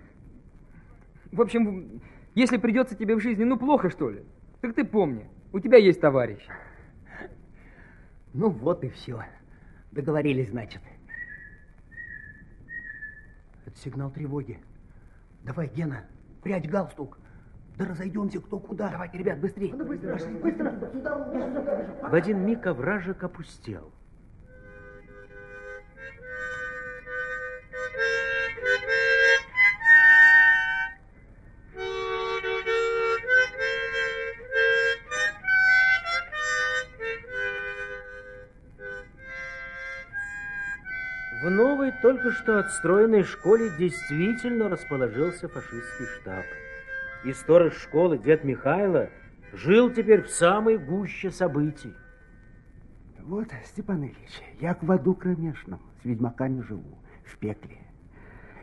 В общем, если придется тебе в жизни, ну, плохо, что ли, так ты помни, у тебя есть товарищ. Ну вот и все. Договорились, значит. Это сигнал тревоги. Давай, Гена, прячь галстук. Да разойдемся кто куда. Давайте, ребят, быстрее. Быстро, быстро. Сюда, В один миг овражек опустел. Только что отстроенной школе действительно расположился фашистский штаб. И сторож школы, дед Михайло, жил теперь в самой гуще событий. Вот, Степан Ильич, я в аду кромешном, с ведьмаками живу, в пекле.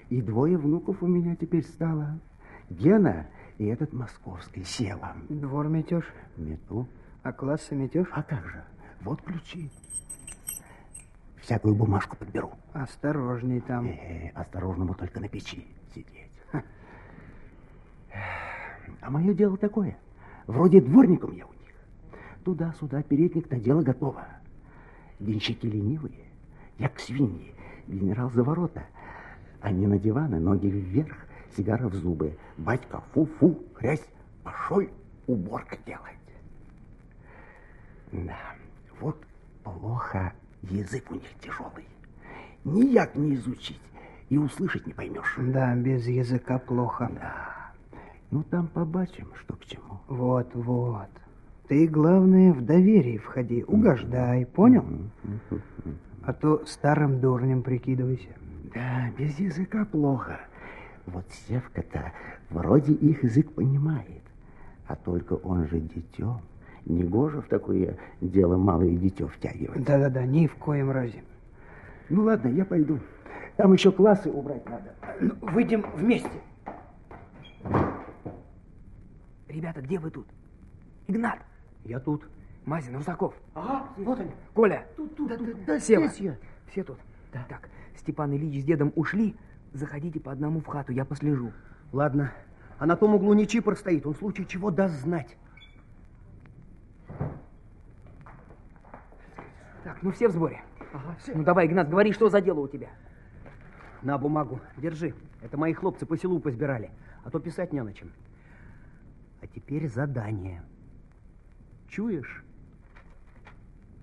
И двое внуков у меня теперь стало. Гена и этот московский, Сева. Двор метешь? Мету. А классы метешь? А как же? Вот ключи. Всякую бумажку подберу. Осторожней там. Э, осторожному только на печи сидеть. Ха. А мое дело такое. Вроде дворником я у них. Туда-сюда передник на дело готово. Денщики ленивые, як свиньи. Генерал за ворота. Они на диваны, ноги вверх, сигара в зубы. Батька, фу-фу, грязь, пошел уборка делать. Да, вот плохо язык у них тяжелый. Нияк не изучить и услышать не поймешь. Да, без языка плохо. Да. Ну, там побачим, что к чему. Вот, вот. Ты, главное, в доверие входи, угождай, понял? А то старым дурнем прикидывайся. Да, без языка плохо. Вот Севка-то вроде их язык понимает. А только он же дитё. Негоже в такое дело малое дитё втягивать. Да-да-да, ни в коем разе. Ну ладно, я пойду. Там еще классы убрать надо. Ну, выйдем вместе. Ребята, где вы тут? Игнат. Я тут. Мазин, Русаков. Ага, вот они. Коля. Тут, тут, да, тут, да, да, Сева. здесь я. Все тут. Да. Так, Степан Ильич с дедом ушли. Заходите по одному в хату, я послежу. Ладно. А на том углу не чипор стоит. Он в случае чего даст знать. Так, ну все в сборе. Ага, все. Ну давай, Игнат, говори, что за дело у тебя? На бумагу. Держи. Это мои хлопцы по селу позбирали. А то писать не на чем. А теперь задание. Чуешь?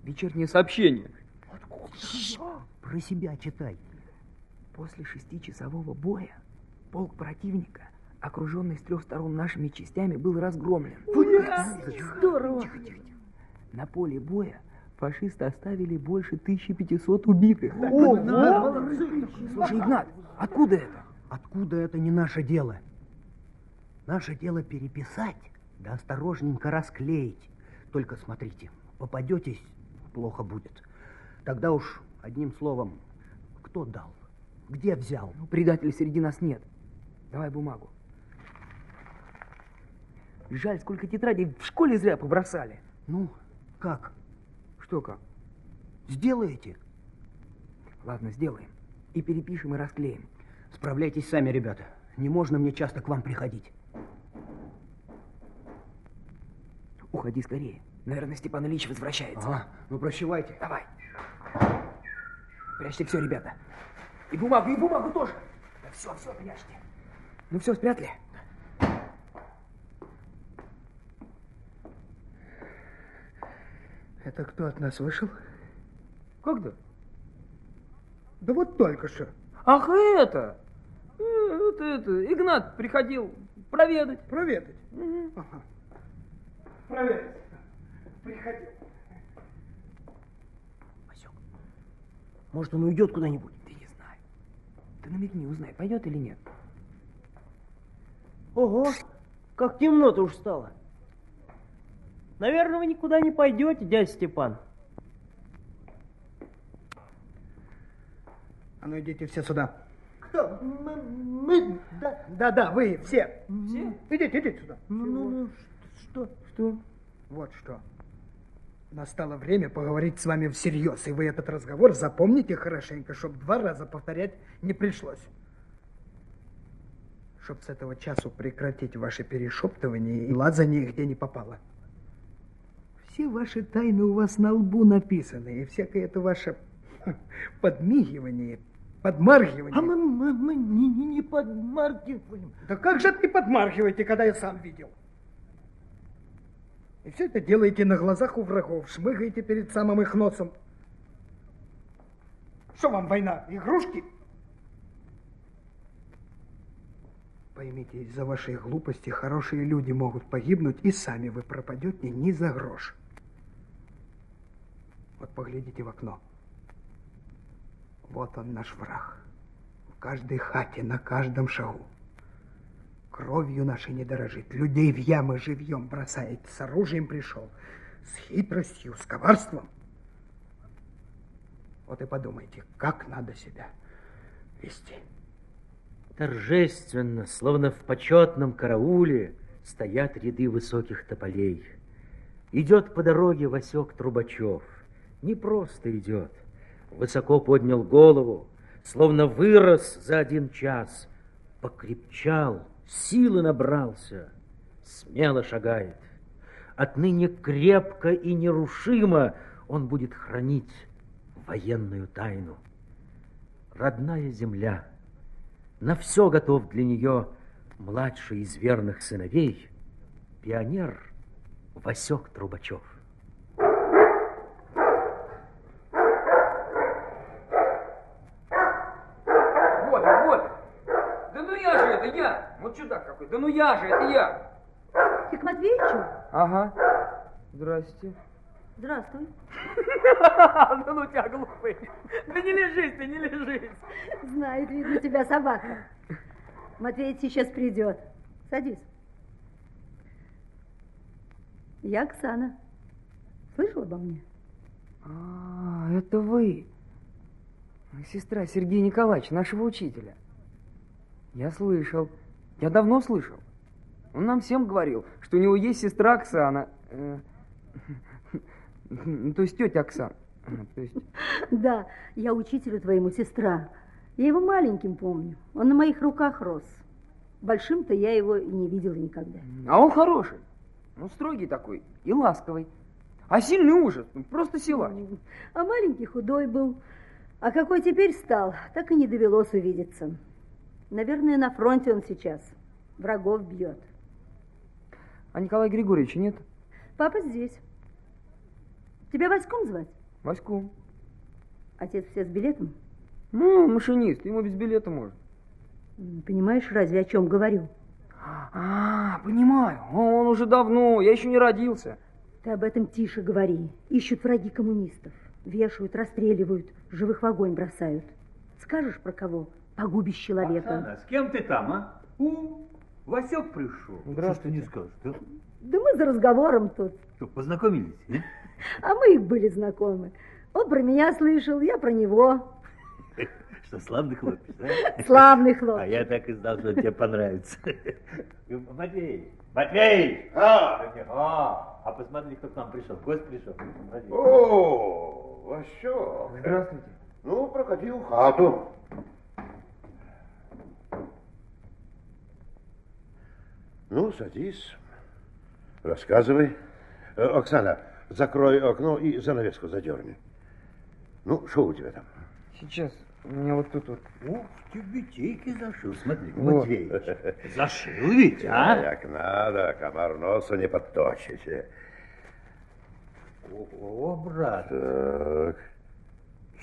Вечернее сообщение. Про себя читай. После шестичасового боя полк противника, окруженный с трех сторон нашими частями, был разгромлен. Здорово! Тихо, тихо, тихо. На поле боя фашисты оставили больше 1500 убитых. Ого! Слушай, Игнат, откуда это? Откуда это не наше дело? Наше дело переписать, да осторожненько расклеить. Только смотрите, попадетесь, плохо будет. Тогда уж одним словом, кто дал? Где взял? Ну, предателей среди нас нет. Давай бумагу. Жаль, сколько тетрадей в школе зря побросали. Ну, как? Что как? Сделаете? Ладно, сделаем. И перепишем, и расклеим. Справляйтесь сами, ребята. Не можно мне часто к вам приходить. Уходи скорее. Наверное, Степан Ильич возвращается. Ага, ну прощевайте. Давай. Прячьте все, ребята. И бумагу, и бумагу тоже. Да все, все, прячьте. Ну все, спрятали? Это кто от нас вышел? Когда? Да вот только что. Ах, это! Это, это, Игнат приходил проведать. Проведать? Ага. Проведать. Приходил. Васек, может, он уйдет куда-нибудь? Ты не знаю. Ты намекни, узнай, пойдет или нет. Ого, как темно-то уж стало. Наверное, вы никуда не пойдете, дядя Степан. А ну идите все сюда. Кто? Мы, мы, да. Да, да, вы все. Все? Идите, идите сюда. Ну, ну, ну, что? Что? Вот что. Настало время поговорить с вами всерьез, и вы этот разговор запомните хорошенько, чтобы два раза повторять не пришлось. Чтоб с этого часу прекратить ваши перешептывания и лазание где не попало. Все ваши тайны у вас на лбу написаны, и всякое это ваше подмигивание, подмаргивание. А мы, мы, мы не, не, не подмаргиваем. Да как же ты подмаргиваете, когда я сам видел? И все это делаете на глазах у врагов, шмыгаете перед самым их носом. Что вам война? Игрушки? Поймите, из-за вашей глупости хорошие люди могут погибнуть, и сами вы пропадете ни за грош. Вот поглядите в окно. Вот он наш враг. В каждой хате, на каждом шагу. Кровью нашей не дорожит. Людей в ямы живьем бросает. С оружием пришел. С хитростью, с коварством. Вот и подумайте, как надо себя вести. Торжественно, словно в почетном карауле, стоят ряды высоких тополей. Идет по дороге Васек Трубачев. Не просто идет. Высоко поднял голову, словно вырос за один час. Покрепчал, силы набрался, смело шагает. Отныне крепко и нерушимо он будет хранить военную тайну. Родная земля, на все готов для нее младший из верных сыновей, пионер Васек Трубачев. Вот, он, вот. Да ну я же это, я. Какой. Да ну я же, это я. Ты к Матвеевичу? Ага. Здрасте. Здравствуй. Да ну тебя глупый. Да не лежись ты, не лежись. Знает, видно, тебя собака. Матвеич сейчас придет. Садись. Я Оксана. Слышал обо мне? А, это вы. Сестра Сергея Николаевича, нашего учителя. Я слышал. Я давно слышал. Он нам всем говорил, что у него есть сестра Оксана. Э, То есть тетя Оксана. То есть... Да, я учителю твоему сестра. Я его маленьким помню. Он на моих руках рос. Большим-то я его и не видела никогда. А он хороший. Ну, строгий такой и ласковый. А сильный ужас, ну, просто силач. А маленький худой был. А какой теперь стал, так и не довелось увидеться. Наверное, на фронте он сейчас. Врагов бьет. А Николая Григорьевича нет? Папа здесь. Тебя Васьком звать? Васьком. Отец все с билетом? Ну, машинист, ему без билета можно. Понимаешь, разве о чем говорю? А, понимаю. Он уже давно, я еще не родился. Ты об этом тише говори. Ищут враги коммунистов. Вешают, расстреливают, живых в огонь бросают. Скажешь про кого? Погубишь человека. Оксана, с кем ты там, а? У, Васек пришел. Что ж ты не скажешь, да? Да мы за разговором тут. Что, познакомились, а? А мы их были знакомы. Он про меня слышал, я про него. Что, славный хлопец, да? Славный хлопец. А я так и знал, что он тебе понравится. Матвей, Матвей! А, а, а посмотри, кто к нам пришел. Гость пришел. О, Васек. Здравствуйте. Ну, проходи в хату. Ну, садись. Рассказывай. Э, Оксана, закрой окно и занавеску задерни. Ну, что у тебя там? Сейчас. У меня вот тут вот. Ух, ты битейки зашил, смотри, Вот. Матвеич. Зашил ведь, а? Як надо, комар носу не подточите. О, брат. Так,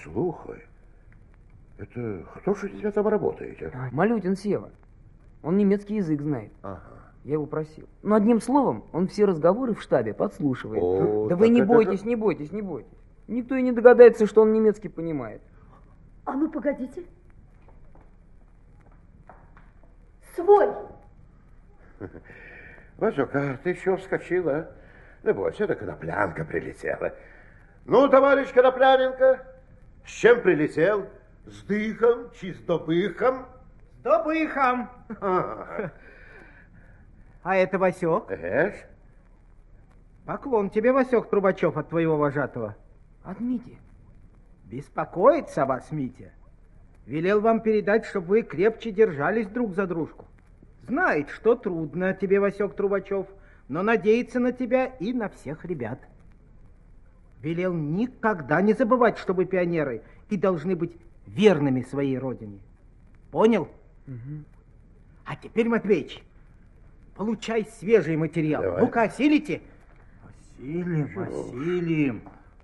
слухай, это кто же у тебя там работает? а? Малютин Сева. Он немецкий язык знает. Ага. Я его просил. Но одним словом, он все разговоры в штабе подслушивает. О, да вы не это бойтесь, не бойтесь, не бойтесь. Никто и не догадается, что он немецкий понимает. А ну, погодите. Свой. Васек, а ты еще вскочила? а? Не бойся, это Коноплянка прилетела. Ну, товарищ Конопляненко, с чем прилетел? С дыхом, чи с добыхом? С добыхом. Ага. А это Васек? Эш? Поклон тебе, Васек Трубачев, от твоего вожатого. От Мити. Беспокоится вас, Митя. Велел вам передать, чтобы вы крепче держались друг за дружку. Знает, что трудно тебе, Васек Трубачев, но надеется на тебя и на всех ребят. Велел никогда не забывать, что вы пионеры и должны быть верными своей родине. Понял? А теперь, Матвеич, получай свежий материал. Давай. Ну-ка, осилите? Осилим, осилим.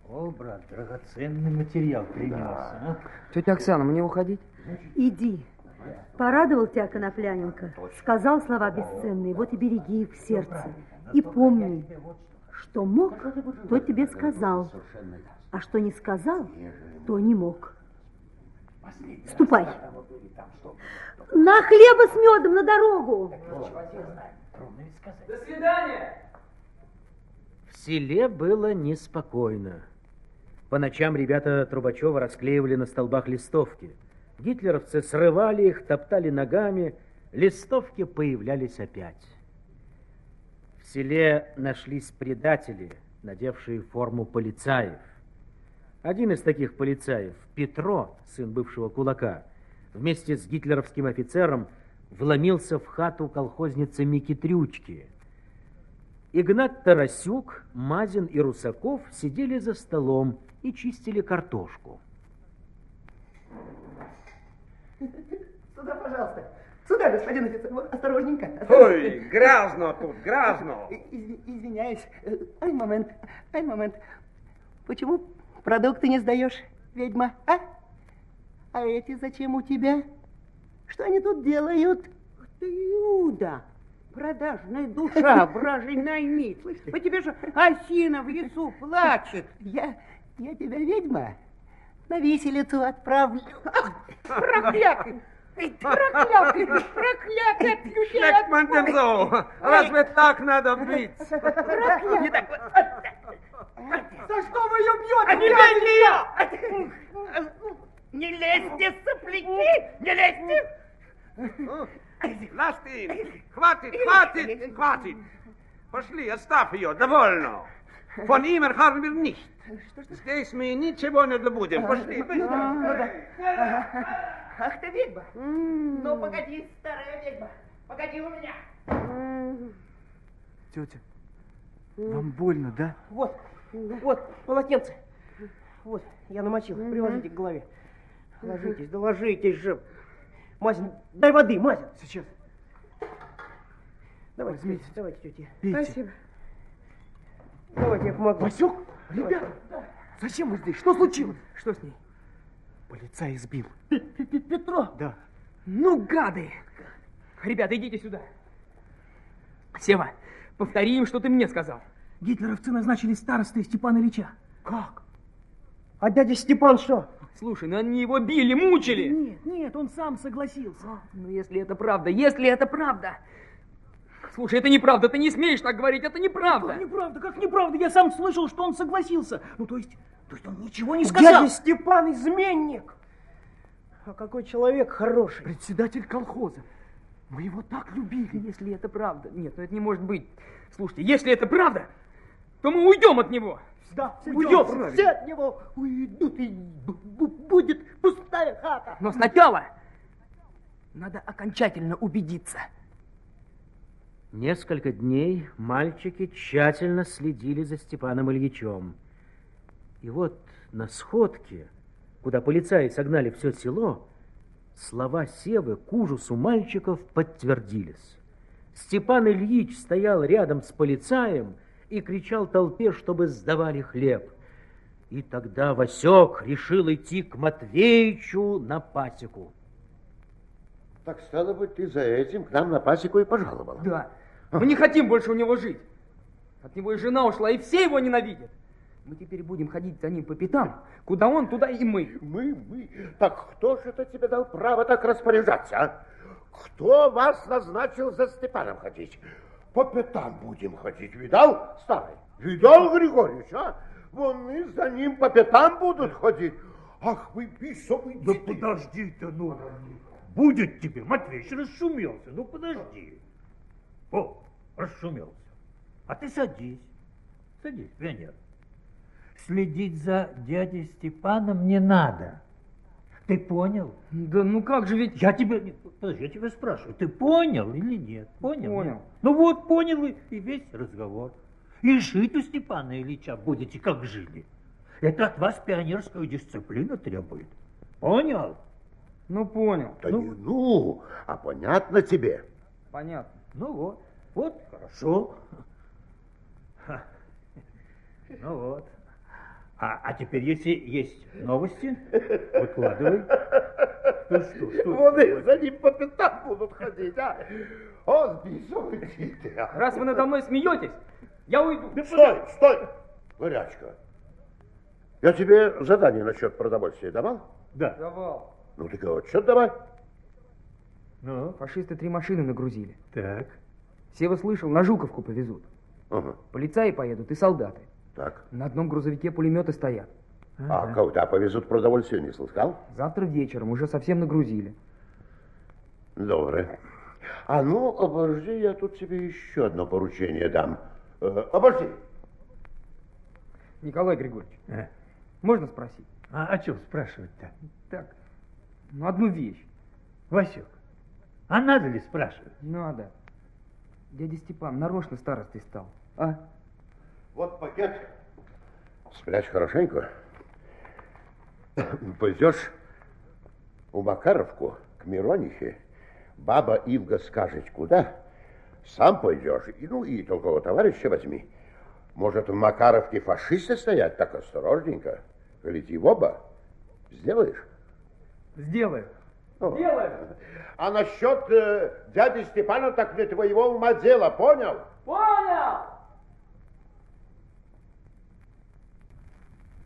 О, брат, драгоценный материал принес, а? Тетя Оксана, мне уходить? Иди. Порадовал тебя Конопляненко, сказал слова бесценные, вот и береги их в сердце. И помни, что мог, то тебе сказал, а что не сказал, то не мог. Ступай. На хлеба с медом на дорогу. До свидания. В селе было неспокойно. По ночам ребята Трубачева расклеивали на столбах листовки. Гитлеровцы срывали их, топтали ногами. Листовки появлялись опять. В селе нашлись предатели, надевшие форму полицаев. Один из таких полицаев, Петро, сын бывшего кулака, вместе с гитлеровским офицером вломился в хату колхозницы Мики Трючки. Игнат Тарасюк, Мазин и Русаков сидели за столом и чистили картошку. Сюда, пожалуйста. Сюда, господин офицер. Вот, осторожненько. Ой, грязно тут, грязно. Из- извиняюсь. Э, Ай, момент. Ай, момент. Почему продукты не сдаешь, ведьма, а? А эти зачем у тебя? Что они тут делают? Ты, Иуда, продажная душа, вражий наймит. По тебе же осина в лесу плачет. Я, я тебя, ведьма, на виселицу отправлю. Проклятый! Проклятый, проклятый, man denn so? Разве так надо бить? Не так. За что вы ее бьете? А не ее! Не лезьте, сопляки! Не лезьте! Ihn! Хватит, хватит, хватит! Пошли, оставь ее, довольно. Von ihm erfahren wir nicht. Здесь мы ничего не добудем. Пошли, быстро. Ах ты ведьма! Ну, погоди, старая ведьма. Погоди у меня. Тетя, вам больно, да? Вот, вот, полотенце. Вот, я намочил. Приложите к голове. Ложитесь, да ложитесь же. Мазин, дай воды, Мазин. Сейчас. Давайте, Возьмите. тетя, давайте, тетя. Пейте. Спасибо. Давайте, я помогу. Васек, ребята, зачем вы здесь? Что случилось? Что с ней? Полицай избил. Петро? Да. Ну, гады! Ребята, идите сюда. Сева, повтори им, что ты мне сказал. Гитлеровцы назначили старостой Степана Ильича. Как? А дядя Степан что? Слушай, ну они его били, мучили. Нет, нет, он сам согласился. Ну, если это правда, если это правда. Слушай, это неправда, ты не смеешь так говорить, это неправда. Как неправда, как неправда? Я сам слышал, что он согласился. Ну, то есть, то есть он ничего не сказал. Дядя Степан изменник. А какой человек хороший. Председатель колхоза. Мы его так любили. Если это правда. Нет, ну это не может быть. Слушайте, если это правда, то мы уйдем от него. Да, Уйдем. уйдем. Все от него уйдут, и будет пустая хата. Но сначала надо окончательно убедиться. Несколько дней мальчики тщательно следили за Степаном Ильичем. И вот на сходке, куда полицаи согнали все село, слова Севы к ужасу мальчиков подтвердились. Степан Ильич стоял рядом с полицаем и кричал толпе, чтобы сдавали хлеб. И тогда Васек решил идти к Матвеичу на пасеку. Так стало быть, ты за этим к нам на пасеку и пожаловал. Да. Мы не хотим больше у него жить. От него и жена ушла, и все его ненавидят. Мы теперь будем ходить за ним по пятам. Куда он, туда и мы. Мы, мы. Так кто же это тебе дал право так распоряжаться, а? Кто вас назначил за Степаном ходить? По пятам будем ходить, видал, старый? Видал, Григорьевич, а? Вон и за ним по пятам будут ходить. Ах, вы бесовый Да подожди ты, ну. Будет тебе, Матвеич, расшумелся. Ну, подожди. О, расшумелся. А ты садись. Садись, пионер. Следить за дядей Степаном не надо. Ты понял? Да ну как же ведь... Я тебя... Подожди, я тебя спрашиваю. Ты понял или нет? Понял? Понял. нет? Ну вот, понял и, и весь разговор. И жить у Степана Ильича будете, как жили. Это от вас пионерскую дисциплину требует. Понял? Ну, понял. Да не ну, а понятно тебе. Понятно. Ну вот, вот, хорошо. Ну вот. А, а теперь, если есть новости, выкладывай. Ну что, что? Вон и за ним по пятам будут ходить, а? Он ты, а. Раз вы надо мной смеетесь, я уйду. Стой, стой! Горячка. Я тебе задание насчет продовольствия давал? Да. Давал. Ну так вот, что давай? Ну? Фашисты три машины нагрузили. Так. Сева слышал, на Жуковку повезут. Ага. Полицаи поедут и солдаты. Так. На одном грузовике пулеметы стоят. А когда повезут продовольствие, не слыхал? Завтра вечером уже совсем нагрузили. Добре. А ну, обожди, я тут тебе еще одно поручение дам. Э, обожди. Николай Григорьевич, А, можно спросить? а о чем спрашивать-то? Так, ну одну вещь. Васек, а надо ли спрашивать? Надо. Дядя Степан нарочно старостой стал. А? Вот пакет. Спрячь хорошенько. Пойдешь у Макаровку к Миронихе, баба Ивга скажет, куда, сам пойдешь, и, ну и толкового товарища возьми. Может, в Макаровке фашисты стоят, так осторожненько. Гляди в оба. Сделаешь? Сделаю. О. Сделаю. А насчет э, дяди Степана, так не твоего ума дело, понял? Понял!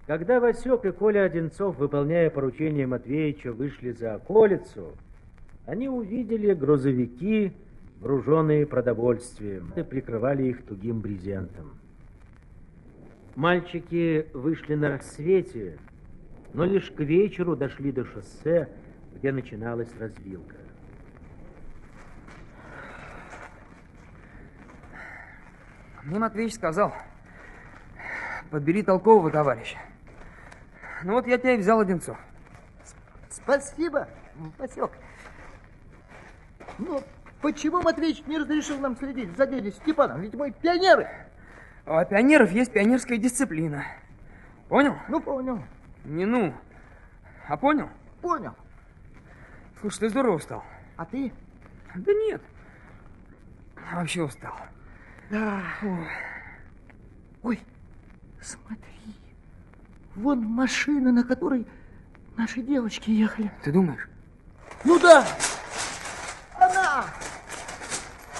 Когда Васек и Коля Одинцов, выполняя поручение Матвеича, вышли за околицу, они увидели грузовики, груженные продовольствием, и прикрывали их тугим брезентом. Мальчики вышли на рассвете, но лишь к вечеру дошли до шоссе, где начиналась развилка. Мне Матвеич сказал, подбери толкового товарища. Ну вот я тебя и взял, Одинцов. Спасибо, Васек. Ну, почему Матвеич не разрешил нам следить за дядей Степаном? Ведь мы пионеры. А у пионеров есть пионерская дисциплина. Понял? Ну, понял. Не ну. А понял? Понял. Слушай, ты здорово устал. А ты? Да нет. Вообще устал. Да. Ой, смотри. Вон машина, на которой наши девочки ехали. Ты думаешь? Ну да. Она!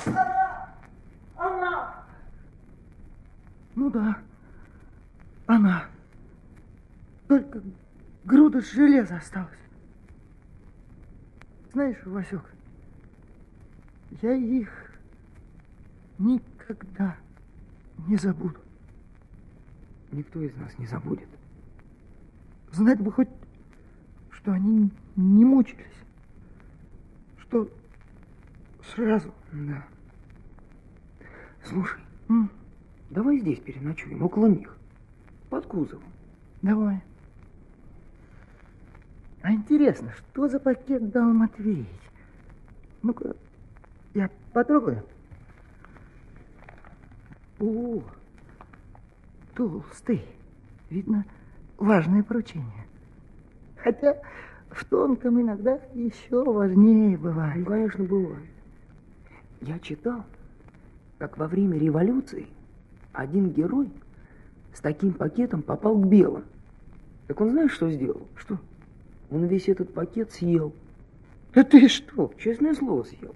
Она! Она! Ну да. Она. Только груда железа осталась. Знаешь, Васек, я их никогда не забуду. Никто из нас не забудет. Знать бы хоть, что они не мучились. Что сразу. Да. Слушай, давай здесь переночуем, около них, под кузовом. Давай. А интересно, что за пакет дал Матвеич? Ну-ка, я потрогаю. О, толстый. Видно, важное поручение. Хотя в тонком иногда еще важнее бывает. Ну, конечно, бывает. Я читал, как во время революции один герой с таким пакетом попал к белым. Так он знаешь, что сделал? Что? Он весь этот пакет съел. Да ты что? Честное слово съел.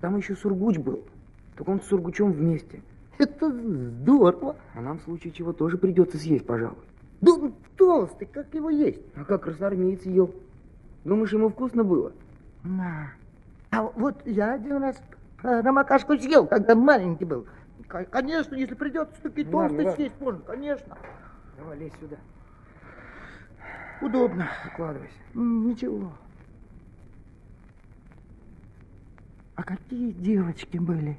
Там еще сургуч был. Так он с сургучом вместе. Это здорово. А нам в случае чего тоже придется съесть, пожалуй. Да толстый, как его есть? А как красноармеец ел? Думаешь, ему вкусно было? На. А вот я один раз ромакашку съел, когда маленький был. Конечно, если придется, так и толстый ладно. съесть можно, конечно. Давай, лезь сюда. Удобно. Укладывайся. Ничего. А какие девочки были?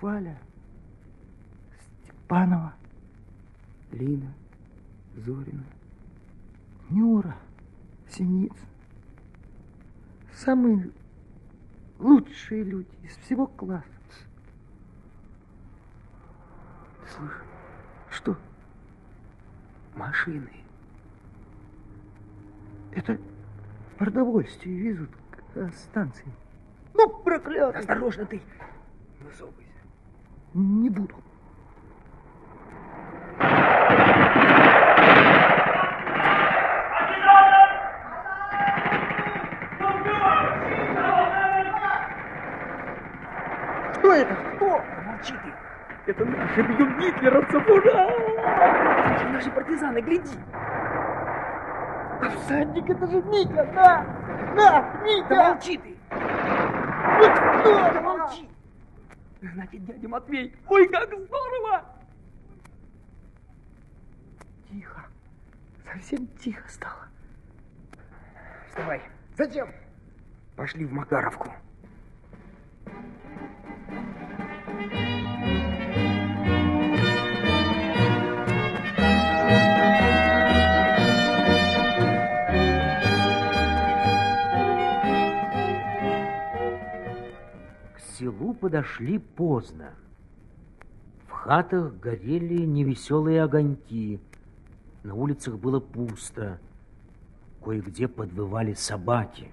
Валя, Степанова, Лина, Зорина. Нюра, Синиц. Самые лучшие люди из всего класса. Ты слышишь? Что? Машины. Это продовольствие везут к станции. Ну, проклятый! Осторожно ты! Не. Не буду. Что это? Кто? Молчи ты! Это наши бьют гитлеровцев! Ура! Это наши партизаны, гляди! А всадник, это же Митя, да! Да, Митя! Да молчи ты! Вот кто? Да молчи! Значит, дядя Матвей, ой, как здорово! Тихо. Совсем тихо стало. Вставай. Зачем? Пошли в Макаровку. Селу подошли поздно. В хатах горели невеселые огоньки. На улицах было пусто. Кое-где подвывали собаки.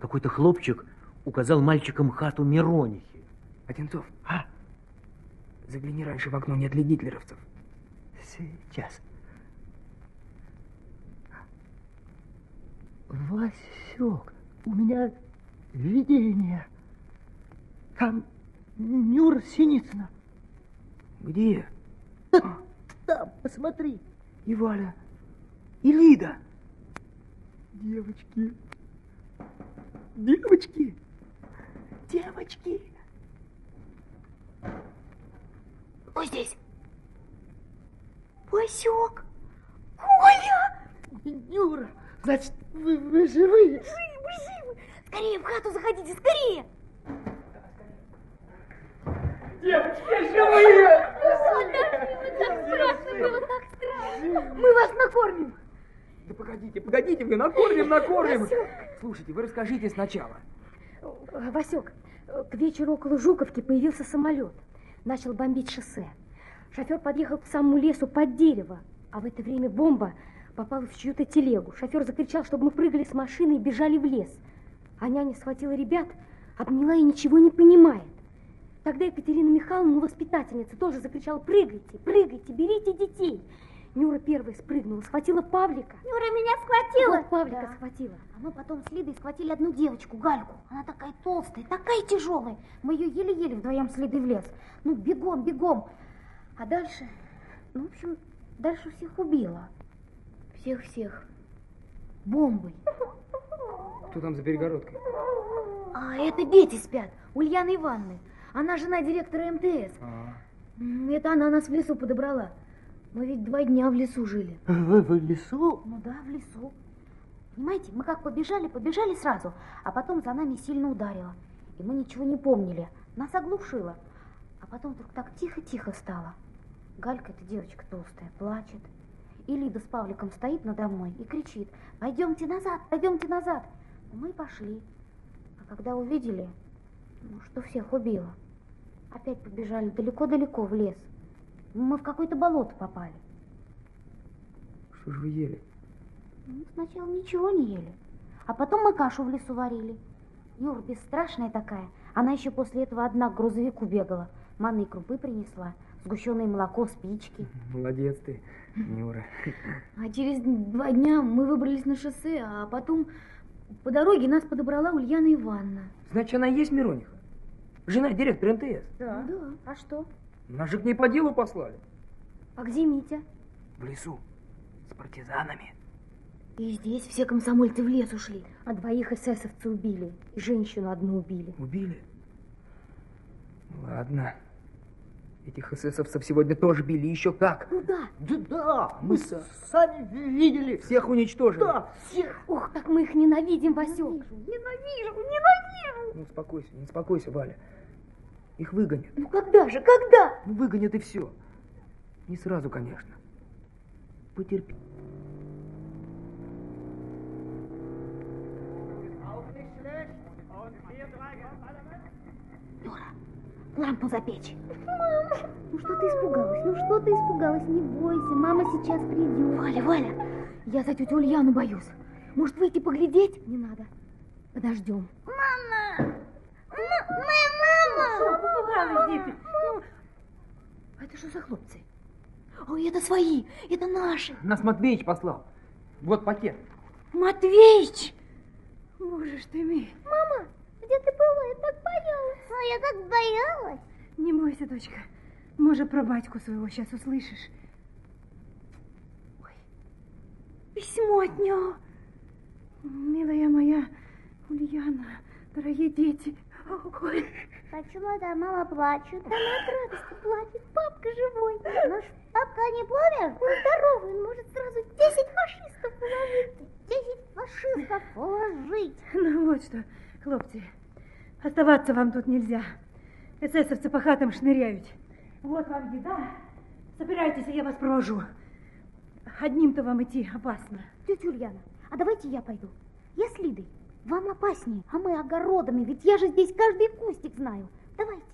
Какой-то хлопчик указал мальчикам хату Миронихи. Одинцов, а? Загляни раньше в окно, нет ли гитлеровцев. Сейчас. Васек, у меня видение. Там Нюра Синицына. Где? Там, посмотри. И Валя, и Лида. Девочки, Девочки, девочки. Кто здесь? Васек! Коля! Юра, значит, вы, вы живые? Живы, живы! Скорее в хату заходите, скорее! Девочки, живые! Мы вас накормим! Да погодите, погодите, вы накормим, накормим. Васек. Слушайте, вы расскажите сначала. Васек, к вечеру около Жуковки появился самолет. Начал бомбить шоссе. Шофер подъехал к самому лесу под дерево, а в это время бомба попала в чью-то телегу. Шофер закричал, чтобы мы прыгали с машины и бежали в лес. А няня схватила ребят, обняла и ничего не понимает. Тогда Екатерина Михайловна, воспитательница, тоже закричала, прыгайте, прыгайте, берите детей. Нюра первая спрыгнула, схватила Павлика. Нюра меня схватила. Вот Павлика Да. схватила. А мы потом с Лидой схватили одну девочку, Гальку. Она такая толстая, такая тяжелая. Мы ее еле-еле вдвоем с Лидой в лес. Ну, бегом, бегом. А дальше, ну, в общем, дальше всех убила. Всех-всех. Бомбой. Кто там за перегородкой? А это дети спят, Ульяна Ивановны. Она жена директора МТС. А, Это она нас в лесу подобрала. Мы ведь два дня в лесу жили. Вы в лесу? Ну да, в лесу. Понимаете, мы как побежали, побежали сразу, а потом за нами сильно ударило. И мы ничего не помнили. Нас оглушило. А потом вдруг так тихо-тихо стало. Галька, эта девочка толстая, плачет. И Лида с Павликом стоит надо мной и кричит, пойдемте назад, пойдемте назад. Мы пошли. А когда увидели, ну, что всех убило, опять побежали далеко-далеко в лес. Мы в какое-то болото попали. Что же вы ели? Ну, сначала ничего не ели. А потом мы кашу в лесу варили. Юр, бесстрашная такая. Она еще после этого одна к грузовику бегала. Манные крупы принесла, сгущенное молоко, спички. Молодец ты, Нюра. А через два дня мы выбрались на шоссе, а потом по дороге нас подобрала Ульяна Ивановна. Значит, она и есть Мирониха? Жена директора МТС? Да. Да. А что? Нас же к ней по делу послали. А где Митя? В лесу. С партизанами. И здесь все комсомольцы в лес ушли. А двоих эсэсовцы убили. И женщину одну убили. Убили? Ладно. Этих эсэсовцев сегодня тоже били, еще как. Ну да. Да, да, мы с- сами видели. Всех уничтожили. Да, всех. Ух, как мы их ненавидим, Васек. Ненавижу, ненавижу. Ну, успокойся, не успокойся, Валя. Их выгонят. Ну когда же, когда? Ну, выгонят и все. Не сразу, конечно. Потерпи. Лампу запечь. Мама, ну что ты испугалась? Ну что ты испугалась? Не бойся, мама сейчас придет. Валя, Валя, я за тетю Ульяну боюсь. Может, выйти поглядеть? Не надо. Подождем. Мама! Моя мама! Попугались, дети. Ну, а это что за хлопцы? Ой, это свои, это наши. Нас Матвеич послал. Вот пакет. Матвеич! Боже ж ты мой. Мама, где ты была? Я так боялась. А я так боялась. Не бойся, дочка. Может, про батьку своего сейчас услышишь. Ой, письмо от него. Милая моя Ульяна, дорогие дети. Ой, Почему это мама плачет? Она от радости плачет. Папка живой. Наш папка не помер? Он здоровый. Он может сразу 10 фашистов уложить. 10 фашистов уложить. Ну вот что, хлопцы, оставаться вам тут нельзя. Эсэсовцы по хатам шныряют. Вот вам еда. Собирайтесь, а я вас провожу. Одним-то вам идти опасно. Тетя Ульяна, а давайте я пойду. Я с Лидой. Вам опаснее, а мы огородами, ведь я же здесь каждый кустик знаю. Давайте.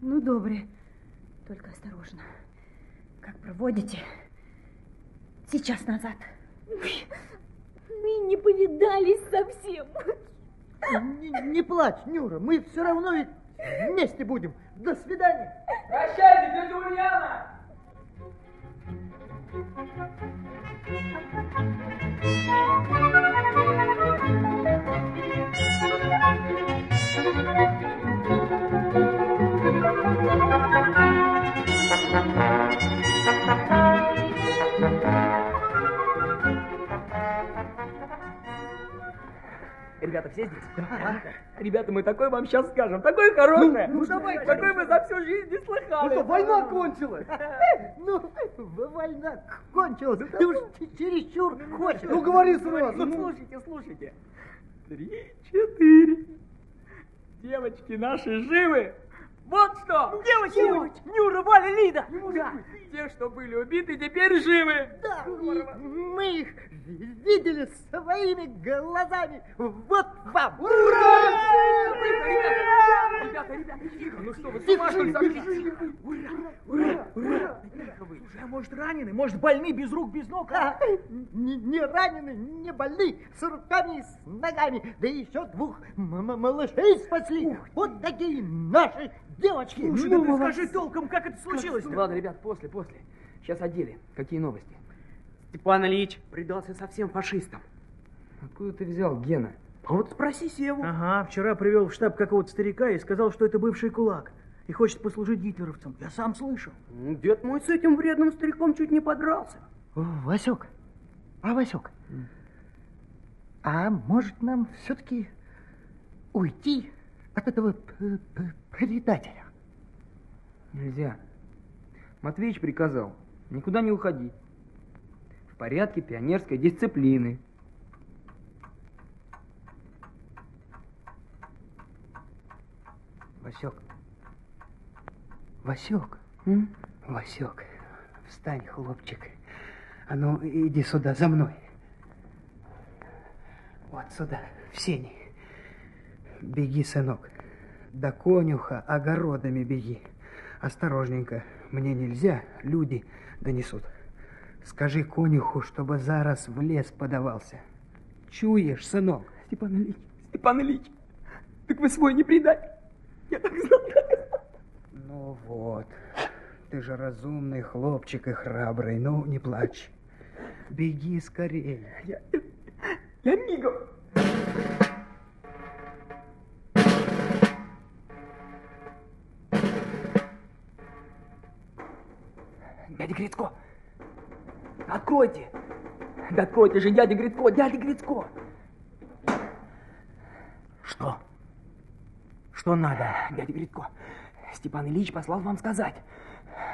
Ну, добре. Только осторожно. Как проводите? Сейчас назад. Мы не повидались совсем. Не, не плачь, Нюра, мы все равно ведь вместе будем. До свидания. Прощайте, дядя Ульяна. Thank you. Ребята, все здесь? Да. Ребята, мы такой вам сейчас скажем, такое хорошее. Ну, ну, давай, Такой мы за всю жизнь не слыхали. Ну что, война кончилась? Ну, война кончилась. Ты уж чересчур хочешь. Ну, говори сразу. Ну, ну. слушайте, слушайте. Три, четыре. Девочки наши живы. Вот что! Девочки! Девочки! Нюра, Валя, Лида! Да. Те, что были убиты, теперь живы. Да, и мы их видели своими глазами. Вот вам! Ребята, ребята, тихо, ну что вы, с ума что ли сошли? Ура, ура, ура! Уже, может, ранены, может, больны, без рук, без ног. А, не, не ранены, не больны, с руками и с ногами, да еще двух малышей спасли. Вот такие наши девочки. Слушай, Ну, да ты вас- скажи толком, как это случилось Ладно, ребят, после, после. Сейчас о деле. Какие новости? Степан Ильич предался совсем фашистам. Откуда ты взял, Гена? А вот спроси Севу. Ага, вчера привел в штаб какого-то старика и сказал, что это бывший кулак и хочет послужить гитлеровцам. Я сам слышал. Ну, Дед мой с этим вредным стариком чуть не подрался. О, Васек, а Васек, а может нам все-таки уйти от этого предателя? Нельзя. Матвеич приказал никуда не уходить. В порядке пионерской дисциплины. Васек, Васек, Васек, встань, хлопчик. А ну, иди сюда, за мной. Вот сюда, в сени. Беги, сынок. До конюха огородами беги. Осторожненько, мне нельзя, люди донесут. Скажи конюху, чтобы зараз в лес подавался. Чуешь, сынок? Степан Ильич, Степан Ильич, так вы свой не предатель. Я так знал, Ну вот, ты же разумный хлопчик и храбрый, ну не плачь. Беги скорее. Я, я мигом. Дядя Грицко, откройте. Да откройте же, дядя Грицко, дядя Грицко. Что? Что надо, дядя Гритко? Степан Ильич послал вам сказать,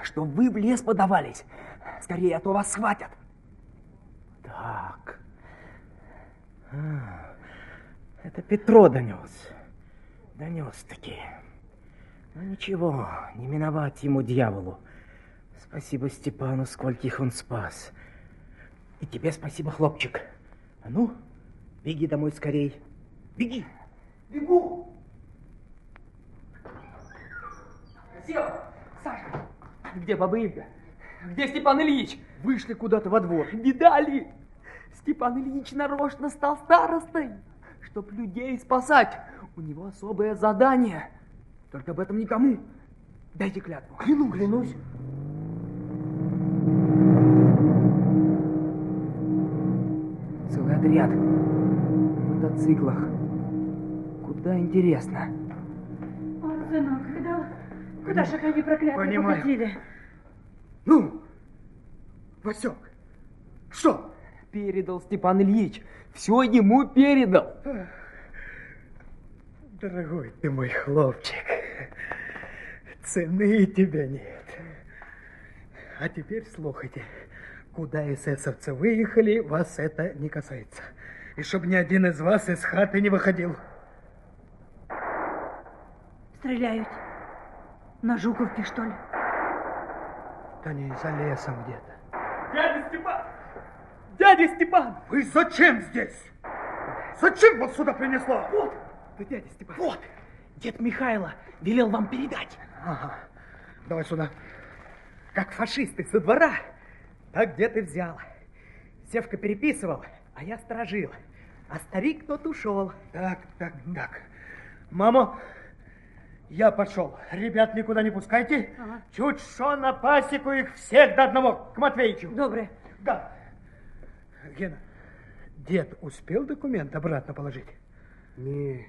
что вы в лес подавались. Скорее, а то вас схватят. Так. А, это Петро донес. Донес-таки. Ну ничего, не миновать ему дьяволу. Спасибо Степану, скольких он спас. И тебе спасибо, хлопчик. А ну, беги домой скорей. Беги. Бегу. Сева, Саша, где баба Илька? Где Степан Ильич? Вышли куда-то во двор. Видали? Степан Ильич нарочно стал старостой, чтоб людей спасать. У него особое задание. Только об этом никому. Дайте клятву. Клянусь. Клянусь. Отряд. На мотоциклах. Куда интересно? Вот, сынок, видал? Куда же они проклятые Понимаю. покатили? Ну, Васек, что? Передал Степан Ильич. Все ему передал. Дорогой ты мой хлопчик, цены тебе нет. А теперь слухайте, куда эсэсовцы выехали, вас это не касается. И чтоб ни один из вас из хаты не выходил. Стреляют. На Жуковке, что ли? Да не за лесом где-то. Дядя Степан! Дядя Степан! Вы зачем здесь? Зачем вас сюда принесло? Вот, да дядя Степан. Вот, дед Михайло велел вам передать. Ага, давай сюда. Как фашисты со двора, так где ты взял. Севка переписывал, а я сторожил. А старик тот ушел. Так, так, так. Мама, я пошел. Ребят никуда не пускайте. Ага. Чуть что на пасеку их всех до одного, к Матвеичу. Доброе. Да. Гена, дед успел документ обратно положить? Не,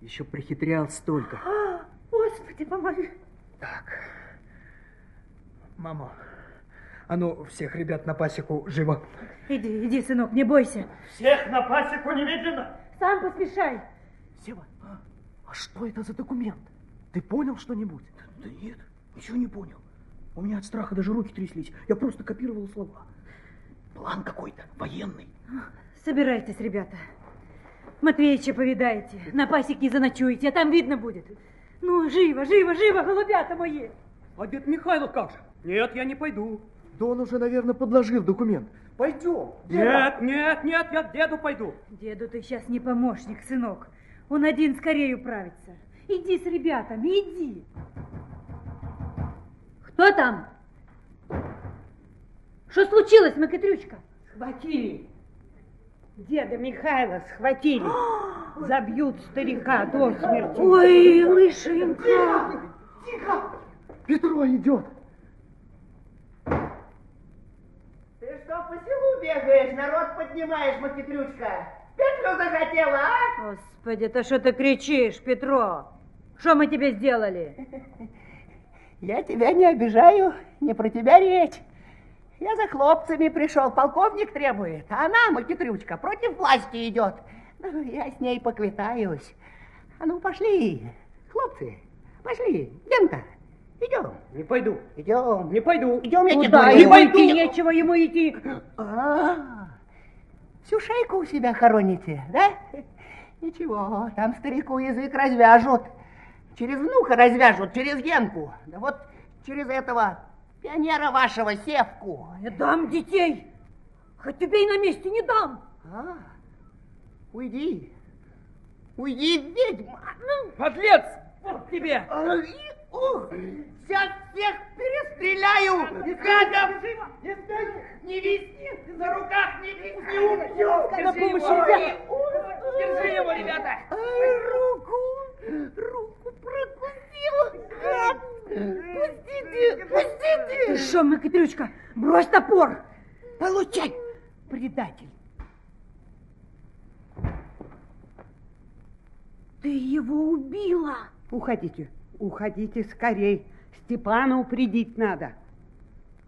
еще прихитрял столько. А, Господи, помоги. Так. Мама, а ну всех ребят на пасеку живо. Иди, иди, сынок, не бойся. Всех на пасеку немедленно! Сам поспешай. Сева, а что это за документ? Ты понял что-нибудь? Да нет, ничего не понял. У меня от страха даже руки тряслись. Я просто копировал слова. План какой-то, военный. Собирайтесь, ребята. Матвеича повидаете, на пасеке заночуете, а там видно будет. Ну, живо, живо, живо, голубята мои. А дед Михайлов как же? Нет, я не пойду. Да он уже, наверное, подложил документ. Пойдем. Нет, нет, нет, я к деду пойду. Деду ты сейчас не помощник, сынок. Он один скорее управится. Иди с ребятами, иди. Кто там? Что случилось, Макитрючка? Схватили. Деда Михайла схватили. Забьют старика до смерти. Ой, лышенька. Тихо! Петро идет. Ты что по селу бегаешь, народ поднимаешь, Макитрючка? Петлю захотела, а? Господи, это что ты кричишь, Петро? Что мы тебе сделали? Я тебя не обижаю, не про тебя речь. Я за хлопцами пришел, полковник требует, а она, Макитрючка, против власти идет. Ну, я с ней поквитаюсь. А ну, пошли, хлопцы, пошли. Генка, идем. Не пойду. Идем. Не пойду. Идем, я тебе Куда говорю. ему идти? Нечего ему идти. А, всю шейку у себя хороните, да? Ничего, там старику язык развяжут. Через внука развяжут, через Генку. Да вот через этого пионера вашего Севку. Не дам детей. Хоть убей на месте, не дам. А, уйди. Уйди, ведьма. Ну, Подлец! Вот тебе! ай, ух, Сейчас всех перестреляю. Рядом. Не не висни, за руках не висни, убью. На помощь, ребята! Держи его, ребята! Ай, руку, руку прокусила. Гад. Пустите, пустите. Ты что, Макитрючка, брось топор. Получай, предатель. Ты его убила. Уходите, уходите скорей. Степана упредить надо.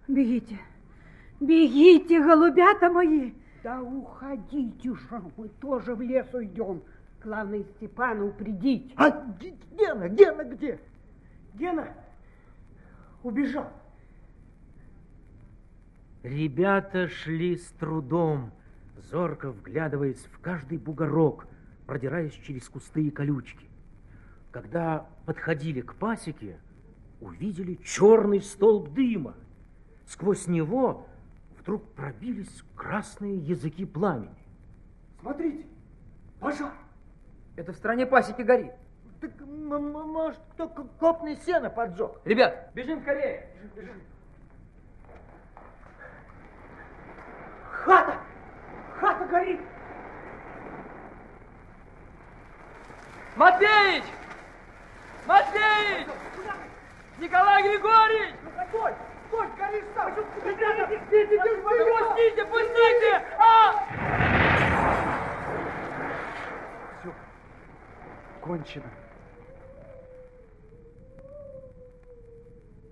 Бегите, бегите, голубята мои. Да уходите же, мы тоже в лес уйдем. Главное, Степана упредить. А Гена, Гена где? Гена убежал. Ребята шли с трудом, зорко вглядываясь в каждый бугорок, продираясь через кусты и колючки. Когда подходили к пасеке, увидели черный столб дыма. Сквозь него вдруг пробились красные языки пламени. Смотрите, пожар. Это в стране пасеки горит. Так, может, кто копный сено поджег? Ребят, бежим скорее. Хата! Хата горит! Матвеич! Матвеич! Николай Григорьевич! Стой! Стой, горишь сам! Ребята, Пустите, пустите! А! Все, кончено.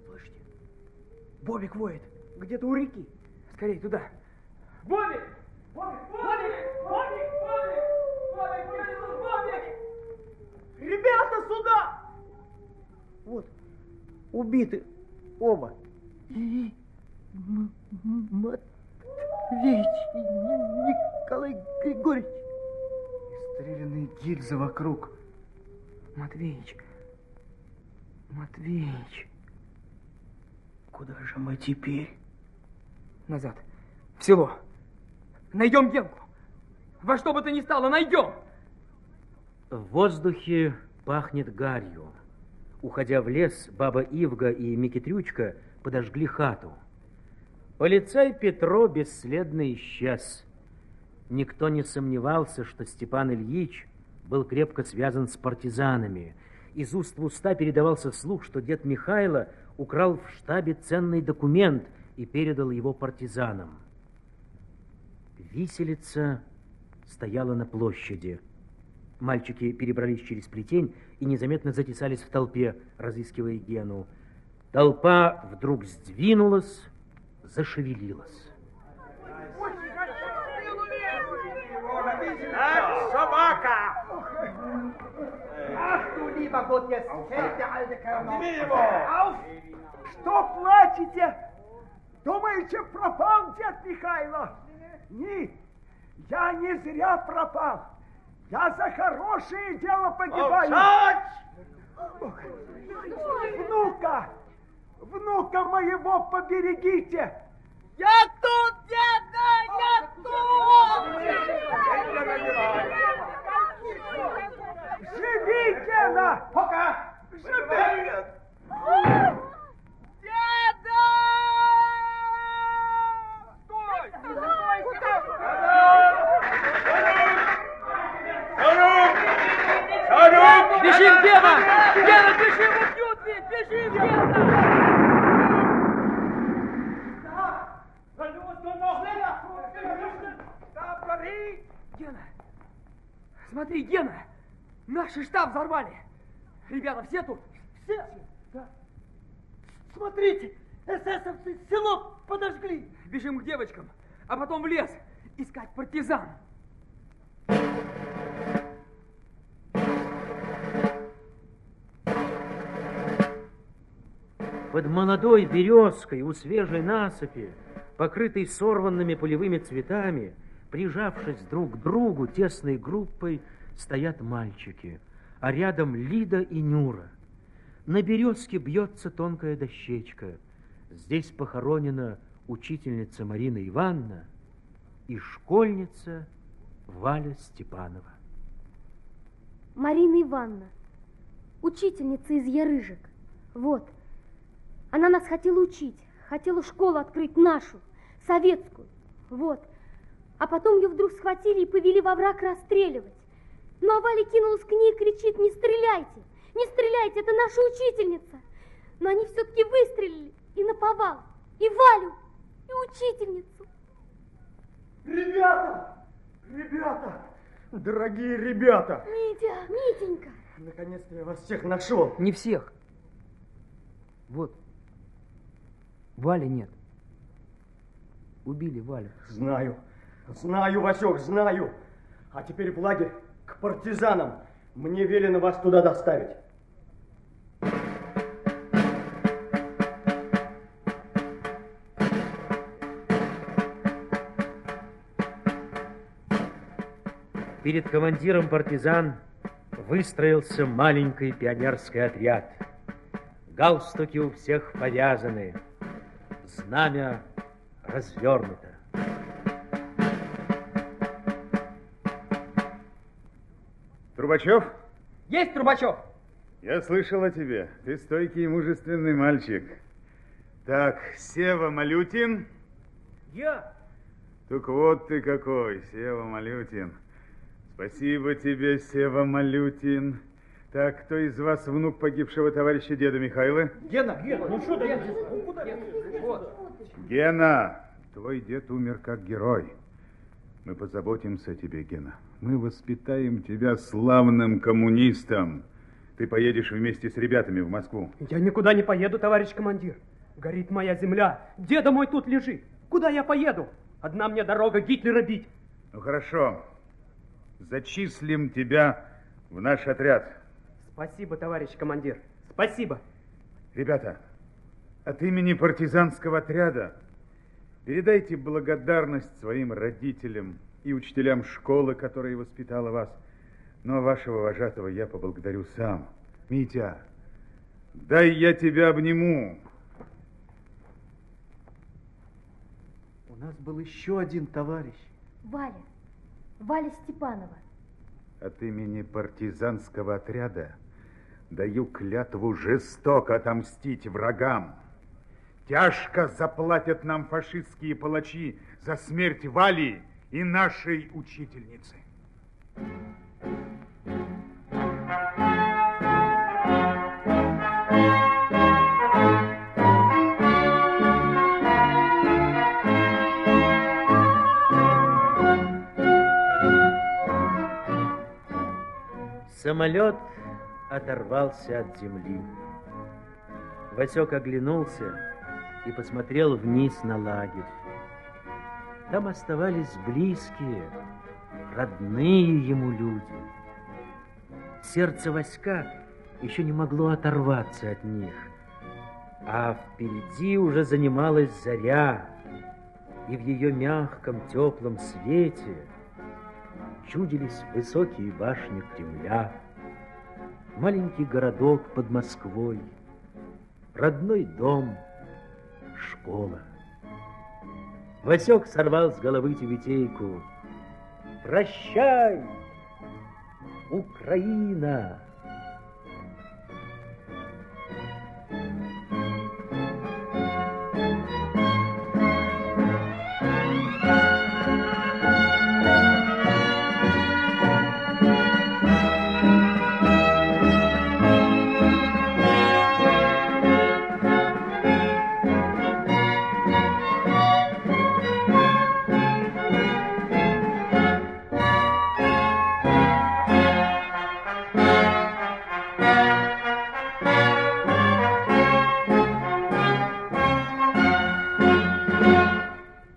Слышите? Бобик воет. Где-то у реки. Скорей туда. Бобик! Бобик! Бобик! Бобик! Бобик! Бобик! Бобик? Ребята, сюда! Вот, убиты оба. И Матвеич и Николай Григорьевич. И стрелянные гильзы вокруг. Матвеич, Матвеич, куда же мы теперь? Назад. В село. Найдем Генку. Во что бы то ни стало, найдем. В воздухе пахнет гарью. Уходя в лес, баба Ивга и Микитрючка подожгли хату. Полицай Петро бесследно исчез. Никто не сомневался, что Степан Ильич был крепко связан с партизанами. Из уст в уста передавался слух, что дед Михайло украл в штабе ценный документ и передал его партизанам. Виселица стояла на площади. Мальчики перебрались через плетень и незаметно затесались в толпе, разыскивая Гену. Толпа вдруг сдвинулась, зашевелилась. Так, собака! der alte Kerl noch. Возьми его! Что плачете? Думаете, пропал дед Михайло? Не, я не зря пропал. Я за хорошее дело погибаю. Молчать! Внука! Внука моего поберегите! Я тут, деда, я тут! Живи, Гена! Пока! Живи! Бежим, Гена! Гена, бежим, убьют ведь! Бежим, Гена! Гена! Смотри, Гена! Наши штаб взорвали! Ребята, все тут? Все? Да. Смотрите, эсэсовцы село подожгли. Бежим к девочкам, а потом в лес искать партизан. Под молодой березкой у свежей насыпи, покрытой сорванными полевыми цветами, прижавшись друг к другу тесной группой, стоят мальчики, а рядом Лида и Нюра. На березке бьется тонкая дощечка. Здесь похоронена учительница Марина Ивановна и школьница Валя Степанова. Марина Ивановна, учительница из Ярыжек. Вот. Она нас хотела учить, хотела школу открыть нашу, советскую. Вот. А потом ее вдруг схватили и повели во враг расстреливать. Ну а Валя кинулась к ней и кричит, не стреляйте, не стреляйте, это наша учительница. Но они все-таки выстрелили и наповал, и Валю, и учительницу. Ребята! Ребята! Дорогие ребята! Митя, Митенька. Наконец-то я вас всех нашел. Не всех. Вот. Вали нет. Убили Валю. Знаю. Знаю, Васек, знаю. А теперь в лагерь к партизанам. Мне велено вас туда доставить. Перед командиром партизан выстроился маленький пионерский отряд. Галстуки у всех повязаны, знамя развернуто. Трубачев? Есть Трубачев! Я слышал о тебе. Ты стойкий и мужественный мальчик. Так, Сева Малютин. Я? Так вот ты какой, Сева Малютин. Спасибо тебе, Сева Малютин. Так, кто из вас внук погибшего товарища деда Михайла? Гена, Гена, ну что ты? Гена, твой дед умер как герой. Мы позаботимся о тебе, Гена. Мы воспитаем тебя славным коммунистом. Ты поедешь вместе с ребятами в Москву. Я никуда не поеду, товарищ командир. Горит моя земля. Деда мой тут лежит. Куда я поеду? Одна мне дорога Гитлера бить. Ну хорошо. Зачислим тебя в наш отряд. Спасибо, товарищ командир. Спасибо. Ребята, от имени партизанского отряда передайте благодарность своим родителям и учителям школы, которая воспитала вас. Но вашего вожатого я поблагодарю сам. Митя, дай я тебя обниму. У нас был еще один товарищ. Валя. Валя Степанова. От имени партизанского отряда даю клятву жестоко отомстить врагам. Тяжко заплатят нам фашистские палачи за смерть Вали и нашей учительницы. Самолет оторвался от земли. Васек оглянулся и посмотрел вниз на лагерь. Там оставались близкие, родные ему люди. Сердце Васька еще не могло оторваться от них. А впереди уже занималась заря, и в ее мягком теплом свете чудились высокие башни Кремля, маленький городок под Москвой, родной дом, школа. Васек сорвал с головы тюбетейку. «Прощай, Украина!»